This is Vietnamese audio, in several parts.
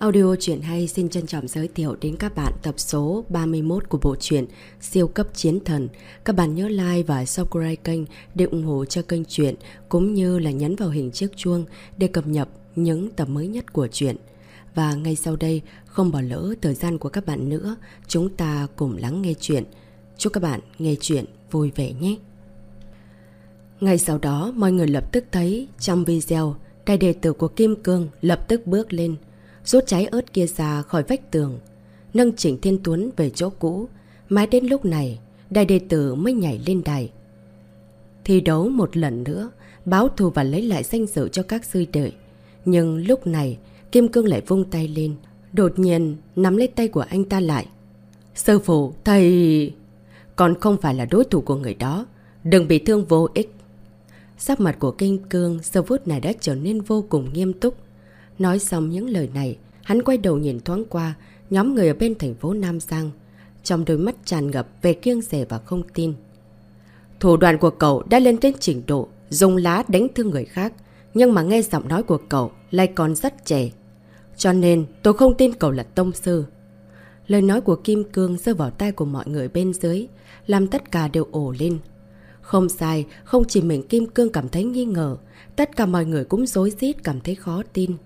Audio truyện hay xin trân trọng giới thiệu đến các bạn tập số 31 của bộ truyện Siêu cấp chiến thần. Các bạn nhớ like và subscribe kênh để ủng hộ cho kênh truyện cũng như là nhấn vào hình chiếc chuông để cập nhật những tập mới nhất của truyện. Và ngay sau đây, không bỏ lỡ thời gian của các bạn nữa, chúng ta cùng lắng nghe truyện. Chúc các bạn nghe truyện vui vẻ nhé. Ngay sau đó, mọi người lập tức thấy trong video, đại đệ tử của Kim Cương lập tức bước lên, rút trái ớt kia ra khỏi vách tường, nâng Trịnh Thiên Tuấn về chỗ cũ. Mãi đến lúc này, đại đệ tử mới nhảy lên đài. Thi đấu một lần nữa, báo thù và lấy lại danh dự cho các sư đệ. Nhưng lúc này, Kim Cương lại vung tay lên, đột nhiên nắm lấy tay của anh ta lại. Sư phụ, thầy... Còn không phải là đối thủ của người đó, đừng bị thương vô ích. Sắc mặt của Kim Cương giờ phút này đã trở nên vô cùng nghiêm túc. Nói xong những lời này, hắn quay đầu nhìn thoáng qua nhóm người ở bên thành phố Nam Giang. Trong đôi mắt tràn ngập về kiêng rẻ và không tin. Thủ đoàn của cậu đã lên đến trình độ dùng lá đánh thương người khác. Nhưng mà nghe giọng nói của cậu lại còn rất trẻ. Cho nên tôi không tin cậu là tông sư. Lời nói của Kim Cương rơi vào tay của mọi người bên dưới, làm tất cả đều ổ lên. Không sai, không chỉ mình Kim Cương cảm thấy nghi ngờ, tất cả mọi người cũng dối rít cảm thấy khó tin.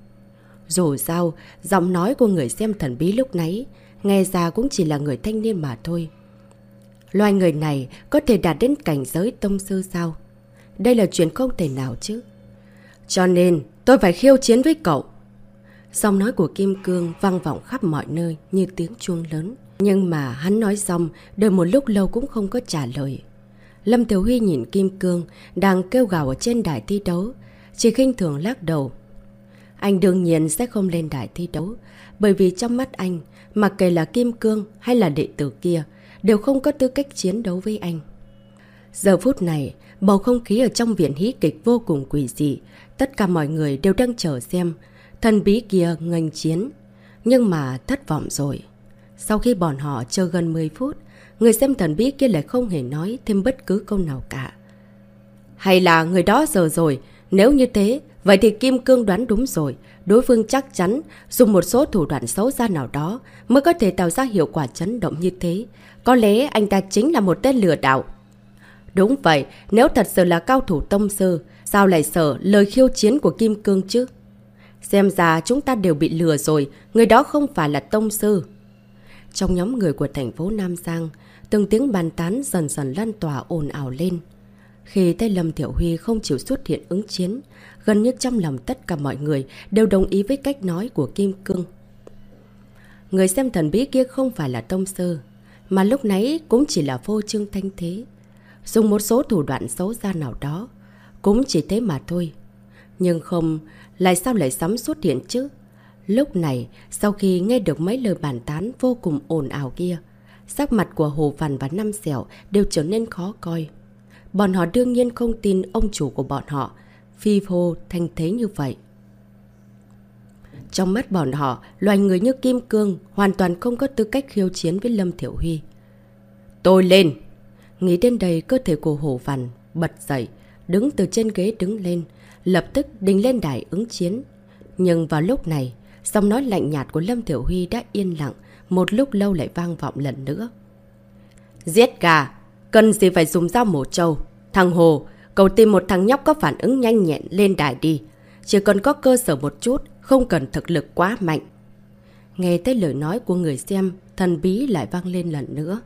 Dù sao, giọng nói của người xem thần bí lúc nãy, nghe ra cũng chỉ là người thanh niên mà thôi. Loài người này có thể đạt đến cảnh giới tông sư sao? Đây là chuyện không thể nào chứ. Cho nên, tôi phải khiêu chiến với cậu. Giọng nói của Kim Cương vang vọng khắp mọi nơi như tiếng chuông lớn. Nhưng mà hắn nói xong, đợi một lúc lâu cũng không có trả lời. Lâm Tiểu Huy nhìn Kim Cương đang kêu gào ở trên đài thi đấu, chỉ khinh thường lắc đầu. Anh đương nhiên sẽ không lên đài thi đấu, bởi vì trong mắt anh, mặc kệ là Kim Cương hay là đệ tử kia, đều không có tư cách chiến đấu với anh. Giờ phút này, bầu không khí ở trong viện hí kịch vô cùng quỷ dị, tất cả mọi người đều đang chờ xem thần bí kia ngành chiến. Nhưng mà thất vọng rồi. Sau khi bọn họ chờ gần 10 phút, người xem thần bí kia lại không hề nói thêm bất cứ câu nào cả. Hay là người đó giờ rồi, nếu như thế, vậy thì Kim Cương đoán đúng rồi. Đối phương chắc chắn dùng một số thủ đoạn xấu xa nào đó mới có thể tạo ra hiệu quả chấn động như thế. Có lẽ anh ta chính là một tên lừa đảo. Đúng vậy, nếu thật sự là cao thủ tông sư, sao lại sợ lời khiêu chiến của Kim Cương chứ? Xem ra chúng ta đều bị lừa rồi, người đó không phải là tông sư. Trong nhóm người của thành phố Nam Giang, từng tiếng bàn tán dần dần lan tỏa ồn ào lên. Khi tay Lâm Thiểu Huy không chịu xuất hiện ứng chiến, gần như trong lòng tất cả mọi người đều đồng ý với cách nói của Kim Cương. Người xem thần bí kia không phải là tông sư, mà lúc nãy cũng chỉ là vô trương thanh thế. Dùng một số thủ đoạn xấu xa nào đó, cũng chỉ thế mà thôi. Nhưng không, lại sao lại sắm xuất hiện chứ? Lúc này, sau khi nghe được mấy lời bàn tán vô cùng ồn ào kia, sắc mặt của Hồ Văn và Năm sẻo đều trở nên khó coi. Bọn họ đương nhiên không tin ông chủ của bọn họ, phi phô thanh thế như vậy. Trong mắt bọn họ, loài người như Kim Cương hoàn toàn không có tư cách khiêu chiến với Lâm Thiểu Huy. Tôi lên! Nghĩ đến đây cơ thể của Hồ Văn bật dậy, đứng từ trên ghế đứng lên, lập tức đình lên đài ứng chiến. Nhưng vào lúc này, giọng nói lạnh nhạt của Lâm Tiểu Huy đã yên lặng, một lúc lâu lại vang vọng lần nữa. Giết gà! Cần gì phải dùng dao mổ trâu? Thằng Hồ, cậu tìm một thằng nhóc có phản ứng nhanh nhẹn lên đài đi. Chỉ cần có cơ sở một chút, không cần thực lực quá mạnh. Nghe tới lời nói của người xem, thần bí lại vang lên lần nữa.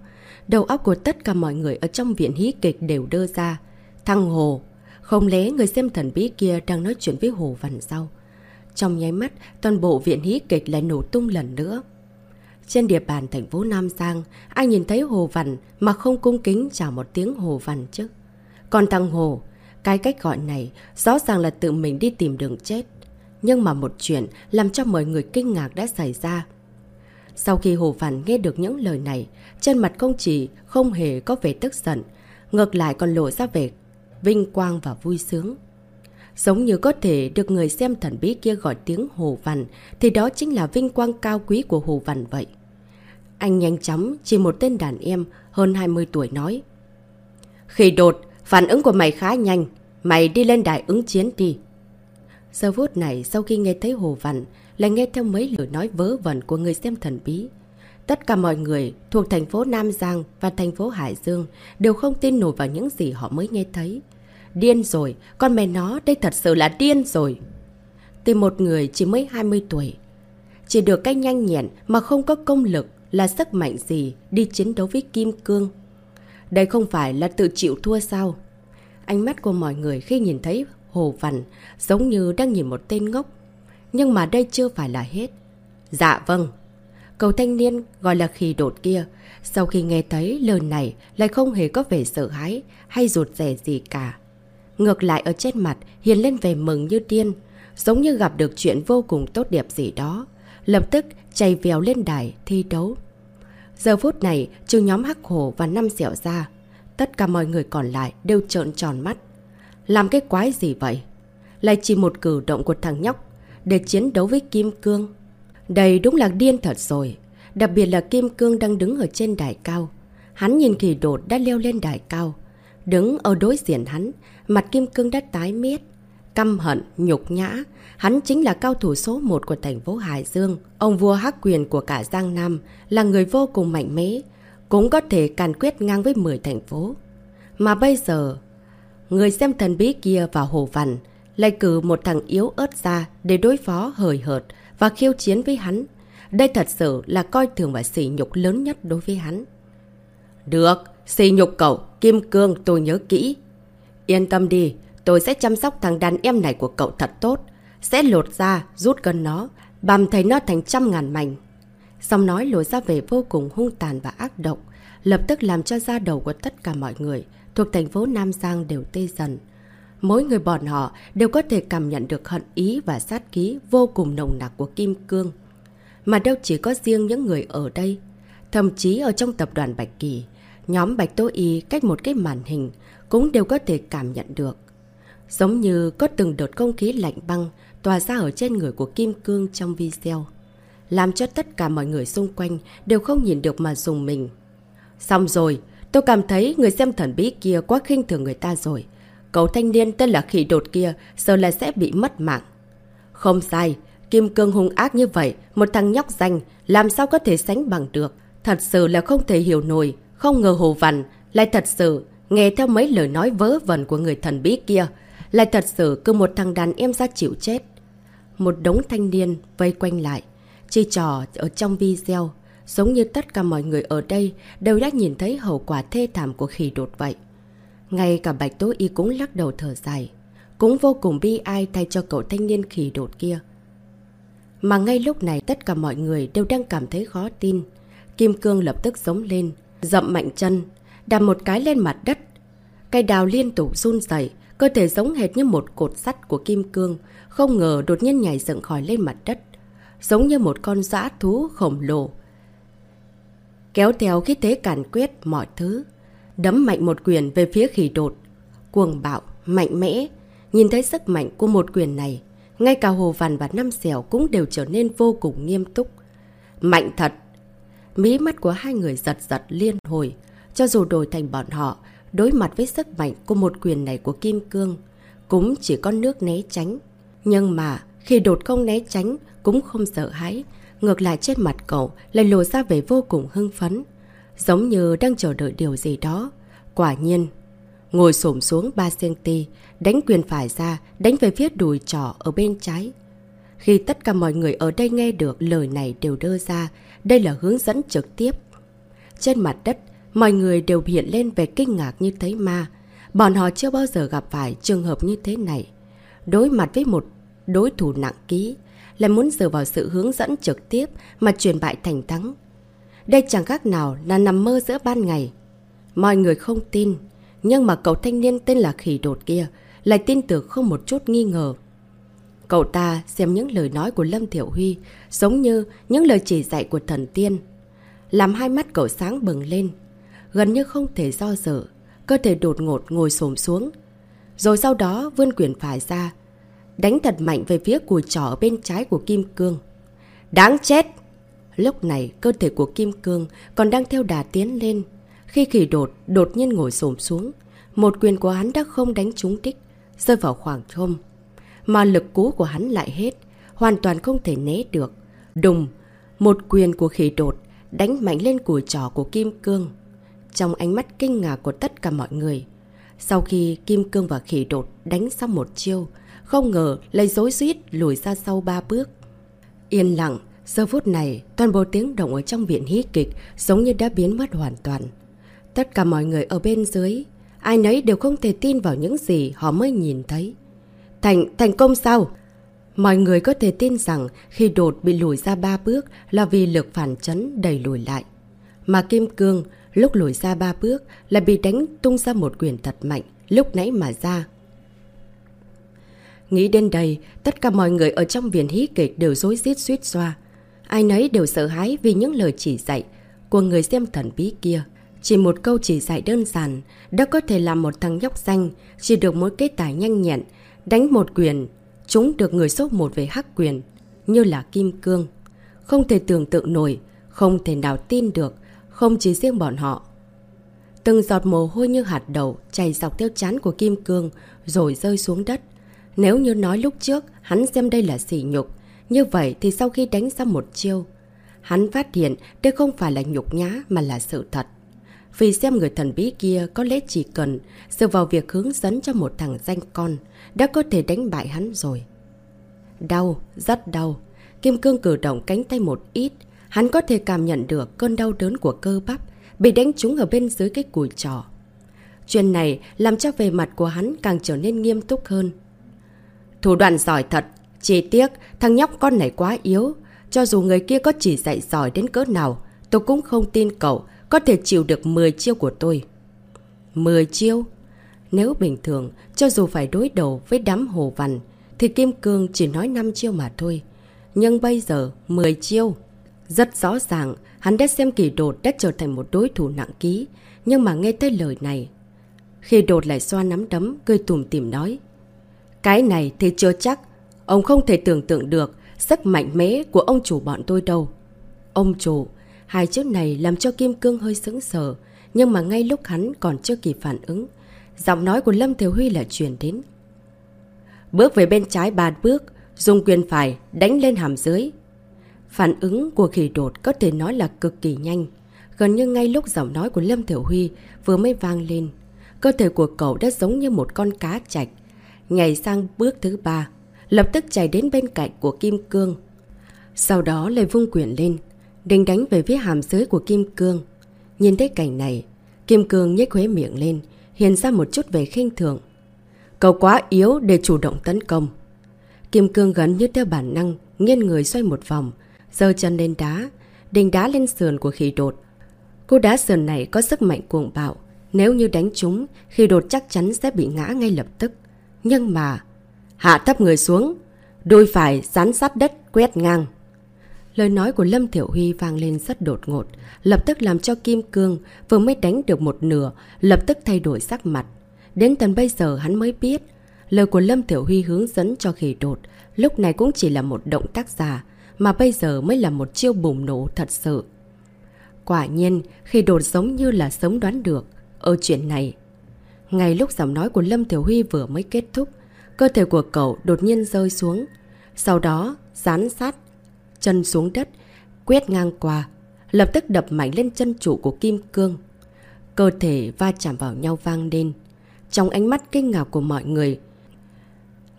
Đầu óc của tất cả mọi người ở trong viện hí kịch đều đưa ra. Thằng Hồ, không lẽ người xem thần bí kia đang nói chuyện với Hồ Văn sau? Trong nháy mắt, toàn bộ viện hí kịch lại nổ tung lần nữa. Trên địa bàn thành phố Nam Giang, ai nhìn thấy Hồ Văn mà không cung kính chào một tiếng Hồ Văn chứ? Còn thằng Hồ, cái cách gọi này rõ ràng là tự mình đi tìm đường chết. Nhưng mà một chuyện làm cho mọi người kinh ngạc đã xảy ra. Sau khi Hồ Văn nghe được những lời này, trên mặt không chỉ không hề có vẻ tức giận, ngược lại còn lộ ra vẻ vinh quang và vui sướng. Giống như có thể được người xem thần bí kia gọi tiếng Hồ Văn, thì đó chính là vinh quang cao quý của Hồ Văn vậy. Anh nhanh chóng chỉ một tên đàn em hơn 20 tuổi nói. Khi đột, phản ứng của mày khá nhanh, mày đi lên đài ứng chiến đi. Giờ phút này sau khi nghe thấy Hồ Văn, lại nghe theo mấy lời nói vớ vẩn của người xem thần bí. Tất cả mọi người thuộc thành phố Nam Giang và thành phố Hải Dương đều không tin nổi vào những gì họ mới nghe thấy. Điên rồi, con mẹ nó đây thật sự là điên rồi. Tìm một người chỉ mới 20 tuổi. Chỉ được cách nhanh nhẹn mà không có công lực là sức mạnh gì đi chiến đấu với Kim Cương. Đây không phải là tự chịu thua sao? Ánh mắt của mọi người khi nhìn thấy Hồ Văn giống như đang nhìn một tên ngốc. Nhưng mà đây chưa phải là hết. Dạ vâng. Cầu thanh niên gọi là khi đột kia. Sau khi nghe thấy lời này lại không hề có vẻ sợ hãi hay rụt rẻ gì cả. Ngược lại ở trên mặt hiền lên vẻ mừng như điên. Giống như gặp được chuyện vô cùng tốt đẹp gì đó. Lập tức chạy vèo lên đài thi đấu. Giờ phút này, trừ nhóm Hắc Hồ và năm dẻo ra, tất cả mọi người còn lại đều trợn tròn mắt. Làm cái quái gì vậy? Lại chỉ một cử động của thằng nhóc để chiến đấu với Kim Cương. Đây đúng là điên thật rồi. Đặc biệt là Kim Cương đang đứng ở trên đài cao. Hắn nhìn kỳ đột đã leo lên đài cao. Đứng ở đối diện hắn, mặt Kim Cương đã tái miết. Căm hận, nhục nhã. Hắn chính là cao thủ số 1 của thành phố Hải Dương. Ông vua hắc quyền của cả Giang Nam là người vô cùng mạnh mẽ. Cũng có thể càn quyết ngang với 10 thành phố. Mà bây giờ, người xem thần bí kia vào Hồ Văn lại cử một thằng yếu ớt ra để đối phó hời hợt và khiêu chiến với hắn. Đây thật sự là coi thường và sỉ nhục lớn nhất đối với hắn. Được, sỉ nhục cậu, Kim Cương tôi nhớ kỹ. Yên tâm đi, tôi sẽ chăm sóc thằng đàn em này của cậu thật tốt. Sẽ lột ra, rút gần nó, bằm thấy nó thành trăm ngàn mảnh. Xong nói lối ra về vô cùng hung tàn và ác độc, lập tức làm cho da đầu của tất cả mọi người thuộc thành phố Nam Giang đều tê dần. Mỗi người bọn họ đều có thể cảm nhận được hận ý và sát ký vô cùng nồng nặc của Kim Cương. Mà đâu chỉ có riêng những người ở đây. Thậm chí ở trong tập đoàn Bạch Kỳ, nhóm Bạch Tố Y cách một cái màn hình cũng đều có thể cảm nhận được. Giống như có từng đợt không khí lạnh băng tỏa ra ở trên người của Kim Cương trong video. Làm cho tất cả mọi người xung quanh đều không nhìn được mà dùng mình. Xong rồi, tôi cảm thấy người xem thần bí kia quá khinh thường người ta rồi. Cậu thanh niên tên là khỉ đột kia giờ là sẽ bị mất mạng. Không sai, Kim Cương hung ác như vậy, một thằng nhóc danh, làm sao có thể sánh bằng được. Thật sự là không thể hiểu nổi, không ngờ Hồ vằn, lại thật sự nghe theo mấy lời nói vớ vẩn của người thần bí kia, lại thật sự cứ một thằng đàn em ra chịu chết. Một đống thanh niên vây quanh lại, chi trò ở trong video, giống như tất cả mọi người ở đây đều đã nhìn thấy hậu quả thê thảm của khỉ đột vậy. Ngay cả Bạch Tố Y cũng lắc đầu thở dài. Cũng vô cùng bi ai thay cho cậu thanh niên khỉ đột kia. Mà ngay lúc này tất cả mọi người đều đang cảm thấy khó tin. Kim Cương lập tức giống lên, dậm mạnh chân, đạp một cái lên mặt đất. Cây đào liên tục run dày, cơ thể giống hệt như một cột sắt của Kim Cương, không ngờ đột nhiên nhảy dựng khỏi lên mặt đất. Giống như một con dã thú khổng lồ. Kéo theo khí thế càn quyết mọi thứ đấm mạnh một quyền về phía khỉ đột. Cuồng bạo, mạnh mẽ. Nhìn thấy sức mạnh của một quyền này, ngay cả Hồ Văn và Năm Xẻo cũng đều trở nên vô cùng nghiêm túc. Mạnh thật! Mí mắt của hai người giật giật liên hồi. Cho dù đổi thành bọn họ, đối mặt với sức mạnh của một quyền này của Kim Cương, cũng chỉ có nước né tránh. Nhưng mà, khi đột không né tránh, cũng không sợ hãi. Ngược lại trên mặt cậu lại lộ ra vẻ vô cùng hưng phấn. Giống như đang chờ đợi điều gì đó. Quả nhiên, ngồi xổm xuống 3cm, đánh quyền phải ra, đánh về phía đùi trỏ ở bên trái. Khi tất cả mọi người ở đây nghe được lời này đều đưa ra, đây là hướng dẫn trực tiếp. Trên mặt đất, mọi người đều hiện lên về kinh ngạc như thấy ma. Bọn họ chưa bao giờ gặp phải trường hợp như thế này. Đối mặt với một đối thủ nặng ký, lại muốn dựa vào sự hướng dẫn trực tiếp mà truyền bại thành thắng. Đây chẳng khác nào là nằm mơ giữa ban ngày. Mọi người không tin, nhưng mà cậu thanh niên tên là khỉ đột kia lại tin tưởng không một chút nghi ngờ. Cậu ta xem những lời nói của Lâm Thiểu Huy giống như những lời chỉ dạy của thần tiên. Làm hai mắt cậu sáng bừng lên, gần như không thể do dự, cơ thể đột ngột ngồi xổm xuống. Rồi sau đó vươn quyền phải ra, đánh thật mạnh về phía cùi trỏ bên trái của Kim Cương. Đáng chết! Lúc này, cơ thể của Kim Cương còn đang theo đà tiến lên. Khi khỉ đột, đột nhiên ngồi xổm xuống. Một quyền của hắn đã không đánh trúng đích, rơi vào khoảng không. Mà lực cú của hắn lại hết. hoàn toàn không thể né được. Đùng, một quyền của khỉ đột đánh mạnh lên cùi trỏ của Kim Cương. Trong ánh mắt kinh ngạc của tất cả mọi người. Sau khi Kim Cương và khỉ đột đánh xong một chiêu, không ngờ lấy dối suýt lùi ra sau ba bước. Yên lặng, giờ phút này toàn bộ tiếng động ở trong viện hí kịch giống như đã biến mất hoàn toàn. Tất cả mọi người ở bên dưới, ai nấy đều không thể tin vào những gì họ mới nhìn thấy. Thành, thành công sao? Mọi người có thể tin rằng khi đột bị lùi ra ba bước là vì lực phản chấn đẩy lùi lại. Mà Kim Cương lúc lùi ra ba bước là bị đánh tung ra một quyền thật mạnh, lúc nãy mà ra. Nghĩ đến đây, tất cả mọi người ở trong viện hí kịch đều dối rít suýt xoa. Ai nấy đều sợ hãi vì những lời chỉ dạy của người xem thần bí kia. Chỉ một câu chỉ dạy đơn giản đã có thể làm một thằng nhóc xanh chỉ được mỗi cái tài nhanh nhẹn, đánh một quyền, chúng được người số một về hắc quyền, như là kim cương. Không thể tưởng tượng nổi, không thể nào tin được, không chỉ riêng bọn họ. Từng giọt mồ hôi như hạt đậu chảy dọc theo chán của kim cương rồi rơi xuống đất. Nếu như nói lúc trước hắn xem đây là sỉ nhục, như vậy thì sau khi đánh ra một chiêu, hắn phát hiện đây không phải là nhục nhã mà là sự thật. Vì xem người thần bí kia có lẽ chỉ cần dựa vào việc hướng dẫn cho một thằng danh con đã có thể đánh bại hắn rồi. Đau, rất đau. Kim cương cử động cánh tay một ít, hắn có thể cảm nhận được cơn đau đớn của cơ bắp bị đánh trúng ở bên dưới cái cùi trò. Chuyện này làm cho về mặt của hắn càng trở nên nghiêm túc hơn. Thủ đoạn giỏi thật, chỉ tiếc thằng nhóc con này quá yếu. Cho dù người kia có chỉ dạy giỏi đến cỡ nào, tôi cũng không tin cậu có thể chịu được 10 chiêu của tôi. 10 chiêu? Nếu bình thường, cho dù phải đối đầu với đám hồ vằn, thì Kim Cương chỉ nói 5 chiêu mà thôi. Nhưng bây giờ, 10 chiêu. Rất rõ ràng, hắn đã xem kỳ đột đã trở thành một đối thủ nặng ký. Nhưng mà nghe tới lời này, khi đột lại xoa nắm đấm, cười tùm tìm nói. Cái này thì chưa chắc. Ông không thể tưởng tượng được sức mạnh mẽ của ông chủ bọn tôi đâu. Ông chủ, hai chữ này làm cho Kim Cương hơi sững sờ. Nhưng mà ngay lúc hắn còn chưa kịp phản ứng, giọng nói của Lâm Thiểu Huy là truyền đến. Bước về bên trái ba bước, dùng quyền phải đánh lên hàm dưới. Phản ứng của khỉ đột có thể nói là cực kỳ nhanh. Gần như ngay lúc giọng nói của Lâm Thiểu Huy vừa mới vang lên, cơ thể của cậu đã giống như một con cá chạch, Nhảy sang bước thứ ba, lập tức chạy đến bên cạnh của Kim Cương. Sau đó lại vung quyền lên, đình đánh về phía hàm dưới của Kim Cương. Nhìn thấy cảnh này, Kim Cương nhếch khuế miệng lên, hiện ra một chút về khinh thường. Cậu quá yếu để chủ động tấn công. Kim Cương gần như theo bản năng, nghiêng người xoay một vòng, giơ chân lên đá, đình đá lên sườn của khỉ đột. Cô đá sườn này có sức mạnh cuồng bạo, nếu như đánh chúng, khỉ đột chắc chắn sẽ bị ngã ngay lập tức. Nhưng mà... Hạ thấp người xuống, đôi phải dán sát đất quét ngang. Lời nói của Lâm Thiểu Huy vang lên rất đột ngột, lập tức làm cho Kim Cương vừa mới đánh được một nửa, lập tức thay đổi sắc mặt. Đến tận bây giờ hắn mới biết, lời của Lâm Thiểu Huy hướng dẫn cho khỉ đột, lúc này cũng chỉ là một động tác giả, mà bây giờ mới là một chiêu bùng nổ thật sự. Quả nhiên, khi đột giống như là sớm đoán được, ở chuyện này ngay lúc giọng nói của Lâm Thiểu Huy vừa mới kết thúc, cơ thể của cậu đột nhiên rơi xuống. Sau đó, dán sát, chân xuống đất, quét ngang qua, lập tức đập mạnh lên chân trụ của Kim Cương. Cơ thể va chạm vào nhau vang lên. Trong ánh mắt kinh ngạc của mọi người,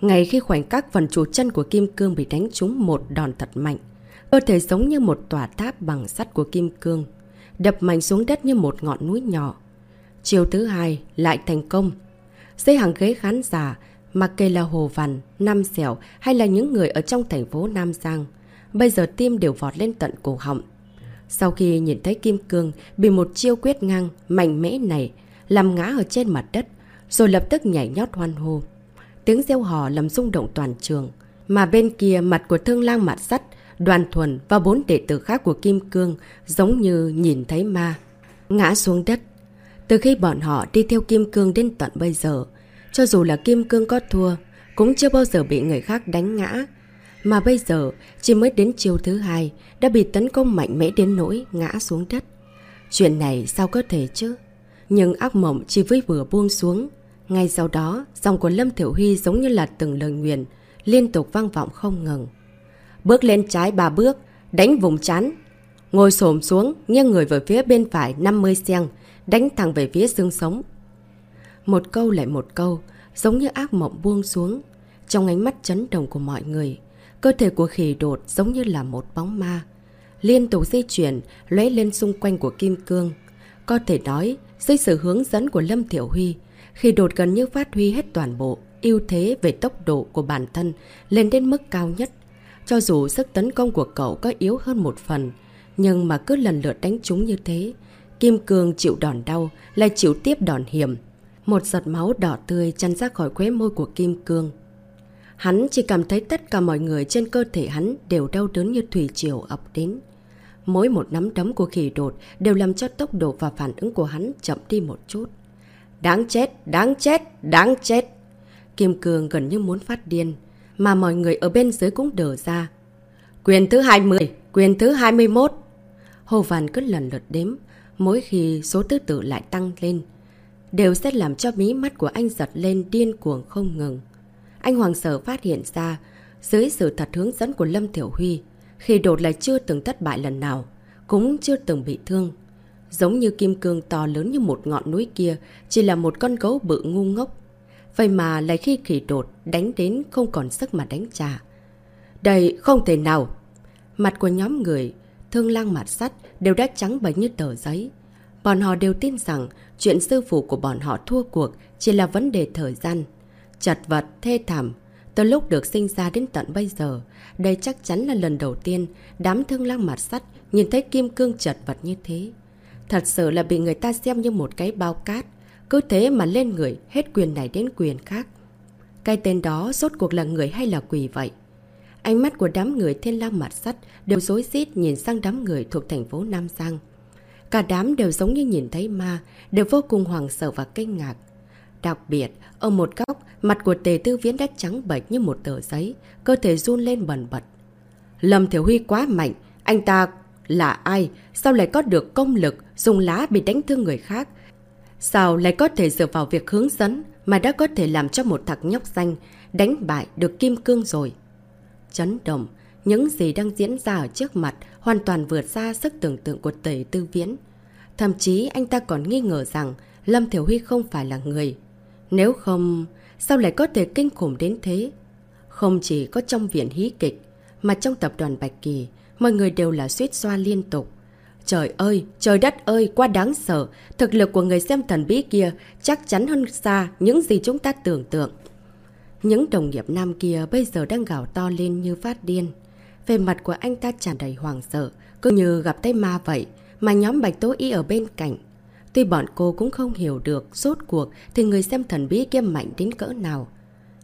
ngay khi khoảnh khắc phần chủ chân của Kim Cương bị đánh trúng một đòn thật mạnh, cơ thể giống như một tòa tháp bằng sắt của Kim Cương, đập mạnh xuống đất như một ngọn núi nhỏ. Chiều thứ hai lại thành công. Dây hàng ghế khán giả, mặc kệ là Hồ Văn, Nam sẻo hay là những người ở trong thành phố Nam Giang, bây giờ tim đều vọt lên tận cổ họng. Sau khi nhìn thấy Kim Cương bị một chiêu quyết ngang mạnh mẽ này làm ngã ở trên mặt đất, rồi lập tức nhảy nhót hoan hô. Tiếng reo hò làm rung động toàn trường. Mà bên kia mặt của thương lang mặt sắt, đoàn thuần và bốn đệ tử khác của Kim Cương giống như nhìn thấy ma. Ngã xuống đất, từ khi bọn họ đi theo Kim Cương đến tận bây giờ, cho dù là Kim Cương có thua, cũng chưa bao giờ bị người khác đánh ngã. Mà bây giờ, chỉ mới đến chiều thứ hai, đã bị tấn công mạnh mẽ đến nỗi ngã xuống đất. Chuyện này sao có thể chứ? Nhưng ác mộng chỉ với vừa buông xuống. Ngay sau đó, dòng của Lâm Thiểu Huy giống như là từng lời nguyện, liên tục vang vọng không ngừng. Bước lên trái ba bước, đánh vùng chán. Ngồi xổm xuống, nghiêng người về phía bên phải 50 sen đánh thẳng về phía xương sống. Một câu lại một câu, giống như ác mộng buông xuống. Trong ánh mắt chấn động của mọi người, cơ thể của khỉ đột giống như là một bóng ma. Liên tục di chuyển, lóe lên xung quanh của Kim Cương. Có thể nói, dưới sự hướng dẫn của Lâm Thiểu Huy, khi đột gần như phát huy hết toàn bộ, ưu thế về tốc độ của bản thân lên đến mức cao nhất. Cho dù sức tấn công của cậu có yếu hơn một phần, nhưng mà cứ lần lượt đánh chúng như thế, Kim Cương chịu đòn đau, lại chịu tiếp đòn hiểm. Một giọt máu đỏ tươi chăn ra khỏi khóe môi của Kim Cương. Hắn chỉ cảm thấy tất cả mọi người trên cơ thể hắn đều đau đớn như thủy triều ập đến. Mỗi một nắm đấm của khỉ đột đều làm cho tốc độ và phản ứng của hắn chậm đi một chút. Đáng chết, đáng chết, đáng chết. Kim Cương gần như muốn phát điên, mà mọi người ở bên dưới cũng đờ ra. Quyền thứ 20, quyền thứ 21. Hồ Văn cứ lần lượt đếm, mỗi khi số thứ tự lại tăng lên, đều sẽ làm cho mí mắt của anh giật lên điên cuồng không ngừng. Anh Hoàng Sở phát hiện ra, dưới sự thật hướng dẫn của Lâm Tiểu Huy, khi đột lại chưa từng thất bại lần nào, cũng chưa từng bị thương. Giống như kim cương to lớn như một ngọn núi kia, chỉ là một con gấu bự ngu ngốc. Vậy mà lại khi khỉ đột đánh đến không còn sức mà đánh trả. Đây không thể nào. Mặt của nhóm người, thương lang mặt sắt đều đã trắng bạch như tờ giấy. Bọn họ đều tin rằng chuyện sư phụ của bọn họ thua cuộc chỉ là vấn đề thời gian. Chật vật, thê thảm. Từ lúc được sinh ra đến tận bây giờ, đây chắc chắn là lần đầu tiên đám thương lang mặt sắt nhìn thấy kim cương chật vật như thế. Thật sự là bị người ta xem như một cái bao cát. Cứ thế mà lên người hết quyền này đến quyền khác. Cái tên đó rốt cuộc là người hay là quỷ vậy? Ánh mắt của đám người thiên lang mặt sắt đều dối xít nhìn sang đám người thuộc thành phố Nam Giang. Cả đám đều giống như nhìn thấy ma, đều vô cùng hoàng sợ và kinh ngạc. Đặc biệt, ở một góc, mặt của tề tư viễn đã trắng bệch như một tờ giấy, cơ thể run lên bần bật. Lâm Thiểu Huy quá mạnh, anh ta là ai? Sao lại có được công lực dùng lá bị đánh thương người khác? Sao lại có thể dựa vào việc hướng dẫn mà đã có thể làm cho một thằng nhóc xanh đánh bại được kim cương rồi? Chấn động, những gì đang diễn ra ở trước mặt hoàn toàn vượt xa sức tưởng tượng của tề tư viễn. Thậm chí anh ta còn nghi ngờ rằng Lâm Thiểu Huy không phải là người. Nếu không, sao lại có thể kinh khủng đến thế? Không chỉ có trong viện hí kịch, mà trong tập đoàn Bạch Kỳ, mọi người đều là suýt xoa liên tục. Trời ơi, trời đất ơi, quá đáng sợ. Thực lực của người xem thần bí kia chắc chắn hơn xa những gì chúng ta tưởng tượng. Những đồng nghiệp nam kia bây giờ đang gào to lên như phát điên. Về mặt của anh ta tràn đầy hoàng sợ, cứ như gặp tay ma vậy, mà nhóm Bạch Tố Y ở bên cạnh. Tuy bọn cô cũng không hiểu được rốt cuộc thì người xem thần bí kia mạnh đến cỡ nào.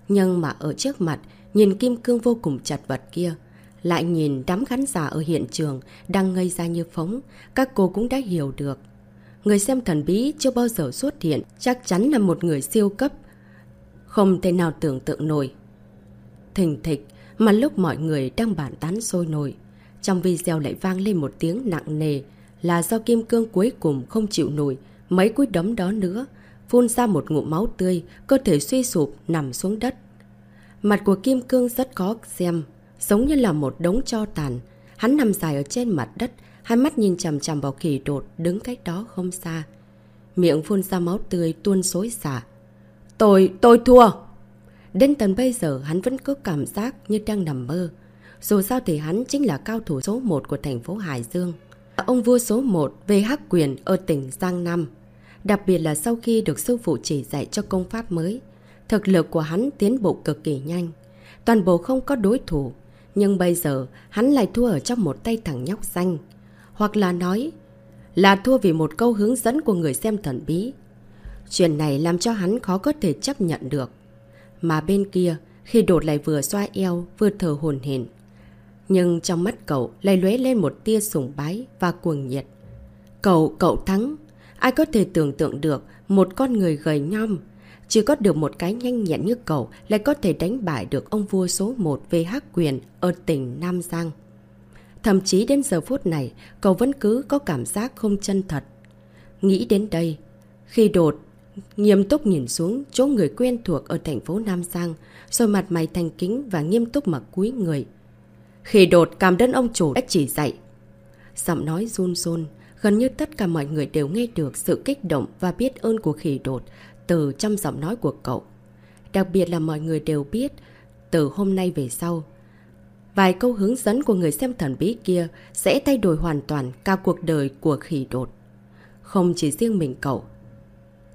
Nhưng mà ở trước mặt, nhìn kim cương vô cùng chặt vật kia, lại nhìn đám khán giả ở hiện trường đang ngây ra như phóng, các cô cũng đã hiểu được. Người xem thần bí chưa bao giờ xuất hiện chắc chắn là một người siêu cấp. Không thể nào tưởng tượng nổi. Thình thịch, mà lúc mọi người đang bàn tán sôi nổi. Trong video lại vang lên một tiếng nặng nề là do kim cương cuối cùng không chịu nổi mấy cúi đấm đó nữa, phun ra một ngụm máu tươi, cơ thể suy sụp nằm xuống đất. Mặt của kim cương rất khó xem, giống như là một đống cho tàn. Hắn nằm dài ở trên mặt đất, hai mắt nhìn chằm chằm vào khỉ đột đứng cách đó không xa. Miệng phun ra máu tươi tuôn xối xả. Tôi, tôi thua! Đến tận bây giờ hắn vẫn có cảm giác như đang nằm mơ. Dù sao thì hắn chính là cao thủ số 1 của thành phố Hải Dương. Ông vua số 1 về hắc quyền ở tỉnh Giang Nam. Đặc biệt là sau khi được sư phụ chỉ dạy cho công pháp mới, thực lực của hắn tiến bộ cực kỳ nhanh. Toàn bộ không có đối thủ, nhưng bây giờ hắn lại thua ở trong một tay thằng nhóc xanh. Hoặc là nói là thua vì một câu hướng dẫn của người xem thần bí. Chuyện này làm cho hắn khó có thể chấp nhận được. Mà bên kia, khi đột lại vừa xoa eo, vừa thở hồn hển Nhưng trong mắt cậu lại lóe lên một tia sùng bái và cuồng nhiệt. Cậu, cậu thắng. Ai có thể tưởng tượng được một con người gầy nhom, chỉ có được một cái nhanh nhẹn như cậu lại có thể đánh bại được ông vua số 1 về hắc quyền ở tỉnh Nam Giang. Thậm chí đến giờ phút này, cậu vẫn cứ có cảm giác không chân thật. Nghĩ đến đây, khi đột Nghiêm túc nhìn xuống chỗ người quen thuộc ở thành phố Nam Giang, rồi mặt mày thành kính và nghiêm túc mặc cúi người. Khi đột cảm đơn ông chủ đã chỉ dạy. Giọng nói run run, gần như tất cả mọi người đều nghe được sự kích động và biết ơn của khỉ đột từ trong giọng nói của cậu. Đặc biệt là mọi người đều biết, từ hôm nay về sau, vài câu hướng dẫn của người xem thần bí kia sẽ thay đổi hoàn toàn cả cuộc đời của khỉ đột. Không chỉ riêng mình cậu.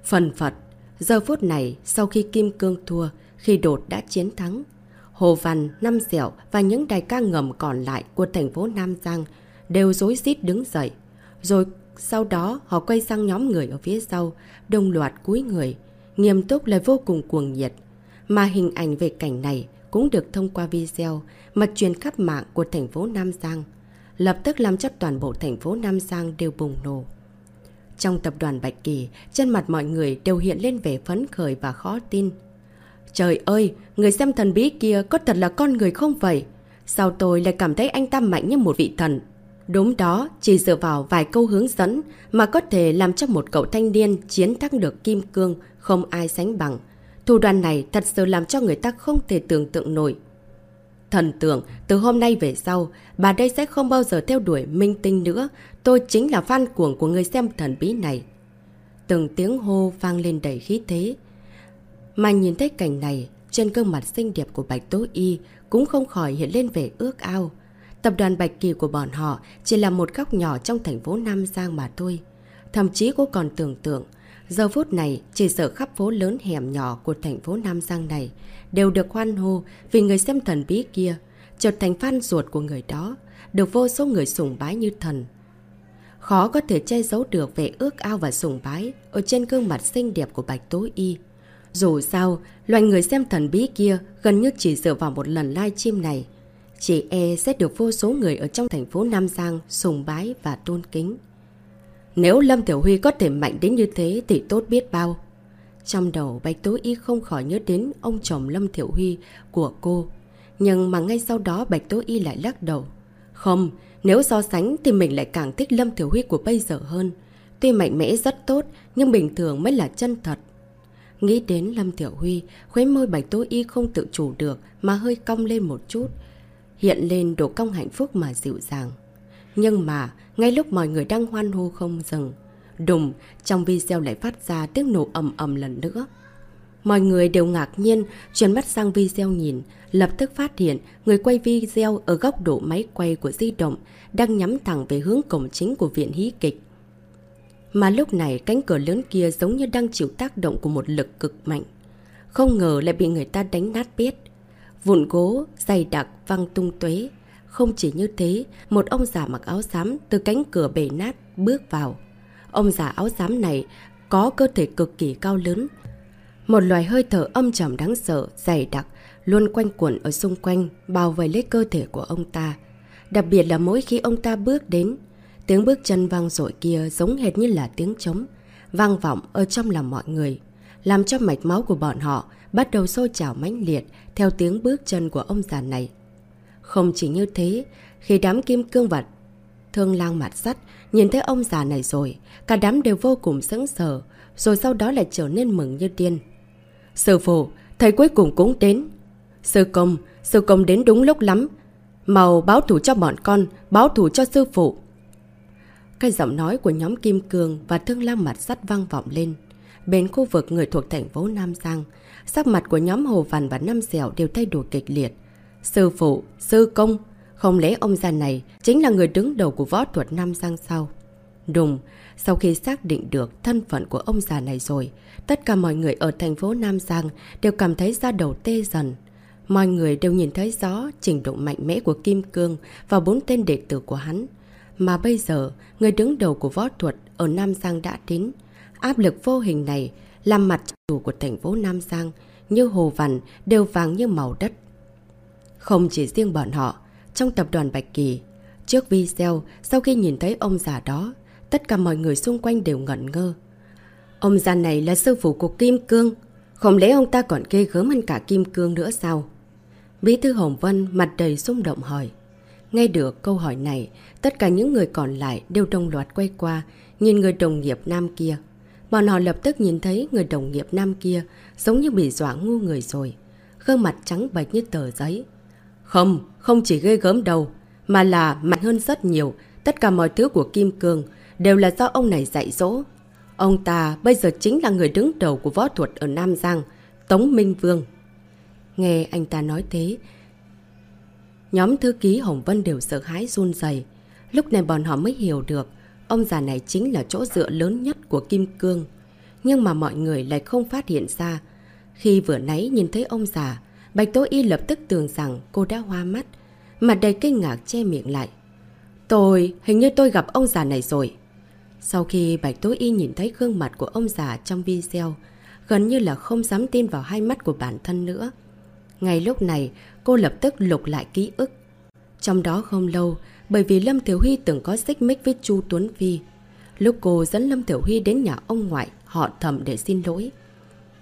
Phần Phật, giờ phút này sau khi Kim Cương thua, khỉ đột đã chiến thắng. Hồ Văn, Năm Dẻo và những đài ca ngầm còn lại của thành phố Nam Giang đều dối rít đứng dậy. Rồi sau đó họ quay sang nhóm người ở phía sau, đồng loạt cúi người, nghiêm túc lại vô cùng cuồng nhiệt. Mà hình ảnh về cảnh này cũng được thông qua video mà truyền khắp mạng của thành phố Nam Giang, lập tức làm cho toàn bộ thành phố Nam Giang đều bùng nổ. Trong tập đoàn Bạch Kỳ, trên mặt mọi người đều hiện lên vẻ phấn khởi và khó tin. Trời ơi, người xem thần bí kia có thật là con người không vậy? Sao tôi lại cảm thấy anh ta mạnh như một vị thần? Đúng đó, chỉ dựa vào vài câu hướng dẫn mà có thể làm cho một cậu thanh niên chiến thắng được kim cương không ai sánh bằng. Thủ đoàn này thật sự làm cho người ta không thể tưởng tượng nổi. Thần tưởng, từ hôm nay về sau, bà đây sẽ không bao giờ theo đuổi minh tinh nữa. Tôi chính là fan cuồng của người xem thần bí này. Từng tiếng hô vang lên đầy khí thế. Mà nhìn thấy cảnh này, trên gương mặt xinh đẹp của Bạch Tố Y cũng không khỏi hiện lên vẻ ước ao. Tập đoàn Bạch Kỳ của bọn họ chỉ là một góc nhỏ trong thành phố Nam Giang mà thôi. Thậm chí cô còn tưởng tượng, giờ phút này chỉ sợ khắp phố lớn hẻm nhỏ của thành phố Nam Giang này đều được hoan hô vì người xem thần bí kia, trở thành fan ruột của người đó, được vô số người sùng bái như thần. Khó có thể che giấu được vẻ ước ao và sùng bái ở trên gương mặt xinh đẹp của Bạch Tố Y. Dù sao, loài người xem thần bí kia gần như chỉ dựa vào một lần live stream này Chị e sẽ được vô số người ở trong thành phố Nam Giang sùng bái và tôn kính. Nếu Lâm Tiểu Huy có thể mạnh đến như thế thì tốt biết bao. Trong đầu Bạch Tố Y không khỏi nhớ đến ông chồng Lâm Tiểu Huy của cô. Nhưng mà ngay sau đó Bạch Tố Y lại lắc đầu. Không, nếu so sánh thì mình lại càng thích Lâm Tiểu Huy của bây giờ hơn. Tuy mạnh mẽ rất tốt, nhưng bình thường mới là chân thật. Nghĩ đến Lâm Tiểu Huy, khuấy môi Bạch Tố Y không tự chủ được mà hơi cong lên một chút hiện lên độ cong hạnh phúc mà dịu dàng. Nhưng mà, ngay lúc mọi người đang hoan hô không dừng, đùng, trong video lại phát ra tiếng nổ ầm ầm lần nữa. Mọi người đều ngạc nhiên, chuyển mắt sang video nhìn, lập tức phát hiện người quay video ở góc độ máy quay của di động đang nhắm thẳng về hướng cổng chính của viện hí kịch. Mà lúc này cánh cửa lớn kia giống như đang chịu tác động của một lực cực mạnh. Không ngờ lại bị người ta đánh nát biết. Vụn gỗ, dày đặc, văng tung tuế. Không chỉ như thế, một ông già mặc áo xám từ cánh cửa bể nát bước vào. Ông già áo xám này có cơ thể cực kỳ cao lớn. Một loài hơi thở âm trầm đáng sợ, dày đặc, luôn quanh quẩn ở xung quanh, bao vây lấy cơ thể của ông ta. Đặc biệt là mỗi khi ông ta bước đến, tiếng bước chân vang dội kia giống hệt như là tiếng trống, vang vọng ở trong lòng mọi người, làm cho mạch máu của bọn họ bắt đầu sôi trào mãnh liệt theo tiếng bước chân của ông già này. Không chỉ như thế, khi đám kim cương vật thương lang mặt sắt nhìn thấy ông già này rồi, cả đám đều vô cùng sững sờ, rồi sau đó lại trở nên mừng như điên. Sư phụ, thầy cuối cùng cũng đến. Sư công, sư công đến đúng lúc lắm. Màu báo thủ cho bọn con, báo thủ cho sư phụ. Cái giọng nói của nhóm Kim Cương và Thương Lang mặt sắt vang vọng lên. Bên khu vực người thuộc thành phố Nam Giang, sắc mặt của nhóm Hồ Văn và Năm Dẻo đều thay đổi kịch liệt. Sư phụ, sư công, không lẽ ông già này chính là người đứng đầu của võ thuật Nam Giang sao? Đúng, sau khi xác định được thân phận của ông già này rồi, tất cả mọi người ở thành phố Nam Giang đều cảm thấy da đầu tê dần. Mọi người đều nhìn thấy rõ trình độ mạnh mẽ của Kim Cương và bốn tên đệ tử của hắn. Mà bây giờ, người đứng đầu của võ thuật ở Nam Giang đã đến. Áp lực vô hình này làm mặt chủ của thành phố Nam Giang như hồ vằn đều vàng như màu đất. Không chỉ riêng bọn họ, trong tập đoàn Bạch Kỳ, trước video sau khi nhìn thấy ông già đó, tất cả mọi người xung quanh đều ngẩn ngơ. Ông già này là sư phụ của Kim Cương, không lẽ ông ta còn ghê gớm hơn cả Kim Cương nữa sao? Bí thư Hồng Vân mặt đầy xung động hỏi. Nghe được câu hỏi này, tất cả những người còn lại đều đồng loạt quay qua, nhìn người đồng nghiệp nam kia. Bọn họ lập tức nhìn thấy người đồng nghiệp nam kia giống như bị dọa ngu người rồi. Gương mặt trắng bạch như tờ giấy. Không, không chỉ ghê gớm đâu, mà là mạnh hơn rất nhiều. Tất cả mọi thứ của Kim Cương đều là do ông này dạy dỗ. Ông ta bây giờ chính là người đứng đầu của võ thuật ở Nam Giang, Tống Minh Vương. Nghe anh ta nói thế, nhóm thư ký Hồng Vân đều sợ hãi run dày. Lúc này bọn họ mới hiểu được, ông già này chính là chỗ dựa lớn nhất của Kim Cương. Nhưng mà mọi người lại không phát hiện ra. Khi vừa nãy nhìn thấy ông già, Bạch Tố Y lập tức tưởng rằng cô đã hoa mắt, mặt đầy kinh ngạc che miệng lại. Tôi, hình như tôi gặp ông già này rồi. Sau khi Bạch Tố Y nhìn thấy gương mặt của ông già trong video, gần như là không dám tin vào hai mắt của bản thân nữa. Ngay lúc này, cô lập tức lục lại ký ức. Trong đó không lâu, bởi vì Lâm Tiểu Huy từng có xích mích với Chu Tuấn Phi. Lúc cô dẫn Lâm Tiểu Huy đến nhà ông ngoại, họ thầm để xin lỗi.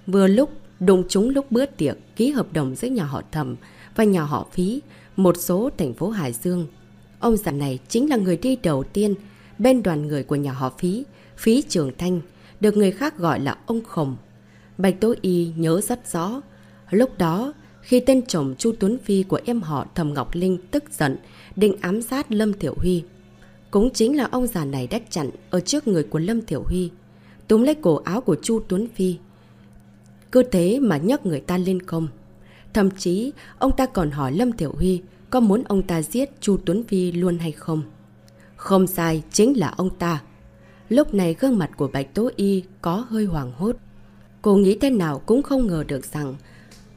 Vừa lúc, đụng chúng lúc bữa tiệc, ký hợp đồng giữa nhà họ thầm và nhà họ phí, một số thành phố Hải Dương. Ông già này chính là người đi đầu tiên bên đoàn người của nhà họ phí, phí trường thanh, được người khác gọi là ông Khổng. Bạch Tố Y nhớ rất rõ. Lúc đó, khi tên chồng Chu Tuấn Phi của em họ Thầm Ngọc Linh tức giận, định ám sát Lâm Thiểu Huy. Cũng chính là ông già này đã chặn ở trước người của Lâm Thiểu Huy, túm lấy cổ áo của Chu Tuấn Phi. Cứ thế mà nhấc người ta lên không. Thậm chí, ông ta còn hỏi Lâm Thiểu Huy có muốn ông ta giết Chu Tuấn Phi luôn hay không. Không sai, chính là ông ta. Lúc này gương mặt của Bạch Tố Y có hơi hoàng hốt. Cô nghĩ thế nào cũng không ngờ được rằng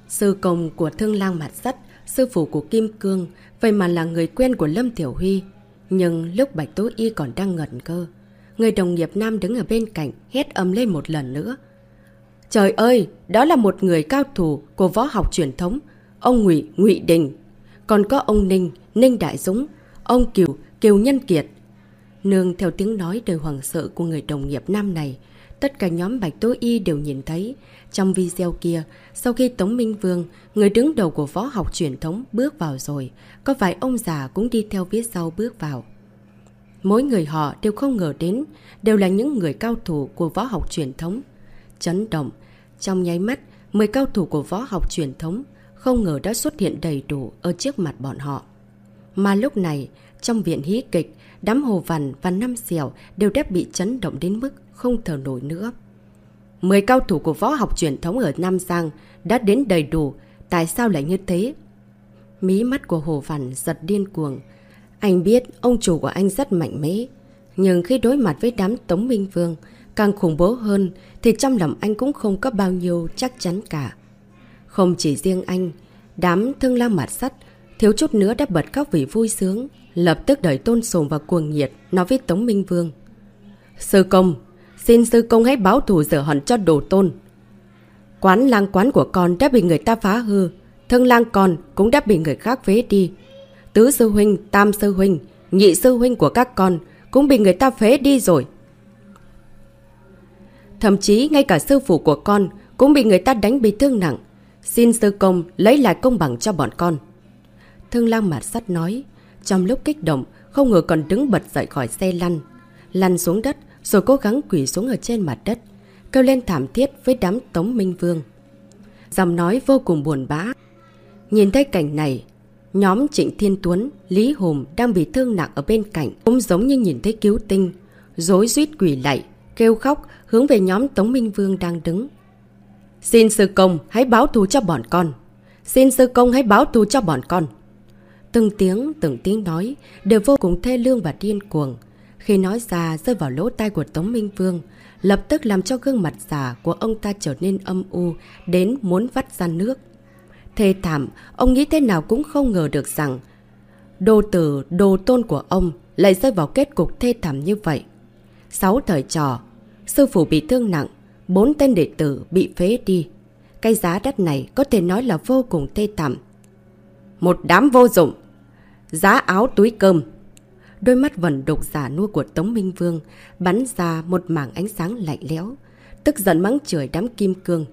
sư công của thương lang mặt sắt, sư phụ của Kim Cương, vậy mà là người quen của Lâm Tiểu Huy. Nhưng lúc Bạch Tố Y còn đang ngẩn cơ, người đồng nghiệp nam đứng ở bên cạnh hét ầm lên một lần nữa. Trời ơi, đó là một người cao thủ của võ học truyền thống, ông Ngụy Ngụy Đình. Còn có ông Ninh, Ninh Đại Dũng, ông Kiều, Kiều Nhân Kiệt. Nương theo tiếng nói đời hoàng sợ của người đồng nghiệp nam này, tất cả nhóm Bạch Tố Y đều nhìn thấy. Trong video kia, sau khi Tống Minh Vương, người đứng đầu của võ học truyền thống bước vào rồi, có vài ông già cũng đi theo phía sau bước vào. Mỗi người họ đều không ngờ đến, đều là những người cao thủ của võ học truyền thống. Chấn động, trong nháy mắt, 10 cao thủ của võ học truyền thống không ngờ đã xuất hiện đầy đủ ở trước mặt bọn họ. Mà lúc này, trong viện hí kịch, đám hồ vằn và năm xèo đều đã bị chấn động đến mức không thở nổi nữa. Mười cao thủ của võ học truyền thống ở Nam Giang đã đến đầy đủ, tại sao lại như thế? Mí mắt của hồ Văn giật điên cuồng. Anh biết ông chủ của anh rất mạnh mẽ, nhưng khi đối mặt với đám Tống Minh Vương, càng khủng bố hơn thì trong lòng anh cũng không có bao nhiêu chắc chắn cả. Không chỉ riêng anh, đám thương la mặt sắt, thiếu chút nữa đã bật khóc vì vui sướng, lập tức đẩy tôn sùng và cuồng nhiệt, nói với Tống Minh Vương. Sư công, xin sư công hãy báo thù rửa hận cho đồ tôn. Quán lang quán của con đã bị người ta phá hư, thương lang con cũng đã bị người khác phế đi. Tứ sư huynh, tam sư huynh, nhị sư huynh của các con cũng bị người ta phế đi rồi. Thậm chí ngay cả sư phụ của con cũng bị người ta đánh bị thương nặng. Xin sư công lấy lại công bằng cho bọn con. Thương lang mặt sắt nói, trong lúc kích động, không ngờ còn đứng bật dậy khỏi xe lăn. Lăn xuống đất, rồi cố gắng quỷ xuống ở trên mặt đất, kêu lên thảm thiết với đám Tống Minh Vương. Dòng nói vô cùng buồn bã. Nhìn thấy cảnh này, nhóm Trịnh Thiên Tuấn, Lý Hùng đang bị thương nặng ở bên cạnh, cũng giống như nhìn thấy cứu tinh, dối rít quỷ lạy, kêu khóc hướng về nhóm Tống Minh Vương đang đứng. Xin sư công hãy báo thù cho bọn con. Xin sư công hãy báo thù cho bọn con. Từng tiếng, từng tiếng nói đều vô cùng thê lương và điên cuồng. Khi nói ra rơi vào lỗ tai của Tống Minh Vương, lập tức làm cho gương mặt già của ông ta trở nên âm u, đến muốn vắt ra nước. Thê thảm, ông nghĩ thế nào cũng không ngờ được rằng đồ tử, đồ tôn của ông lại rơi vào kết cục thê thảm như vậy. Sáu thời trò, sư phụ bị thương nặng, bốn tên đệ tử bị phế đi. Cái giá đất này có thể nói là vô cùng thê thảm. Một đám vô dụng, giá áo túi cơm. Đôi mắt vẫn đục giả nua của Tống Minh Vương bắn ra một mảng ánh sáng lạnh lẽo, tức giận mắng trời đám Kim Cương.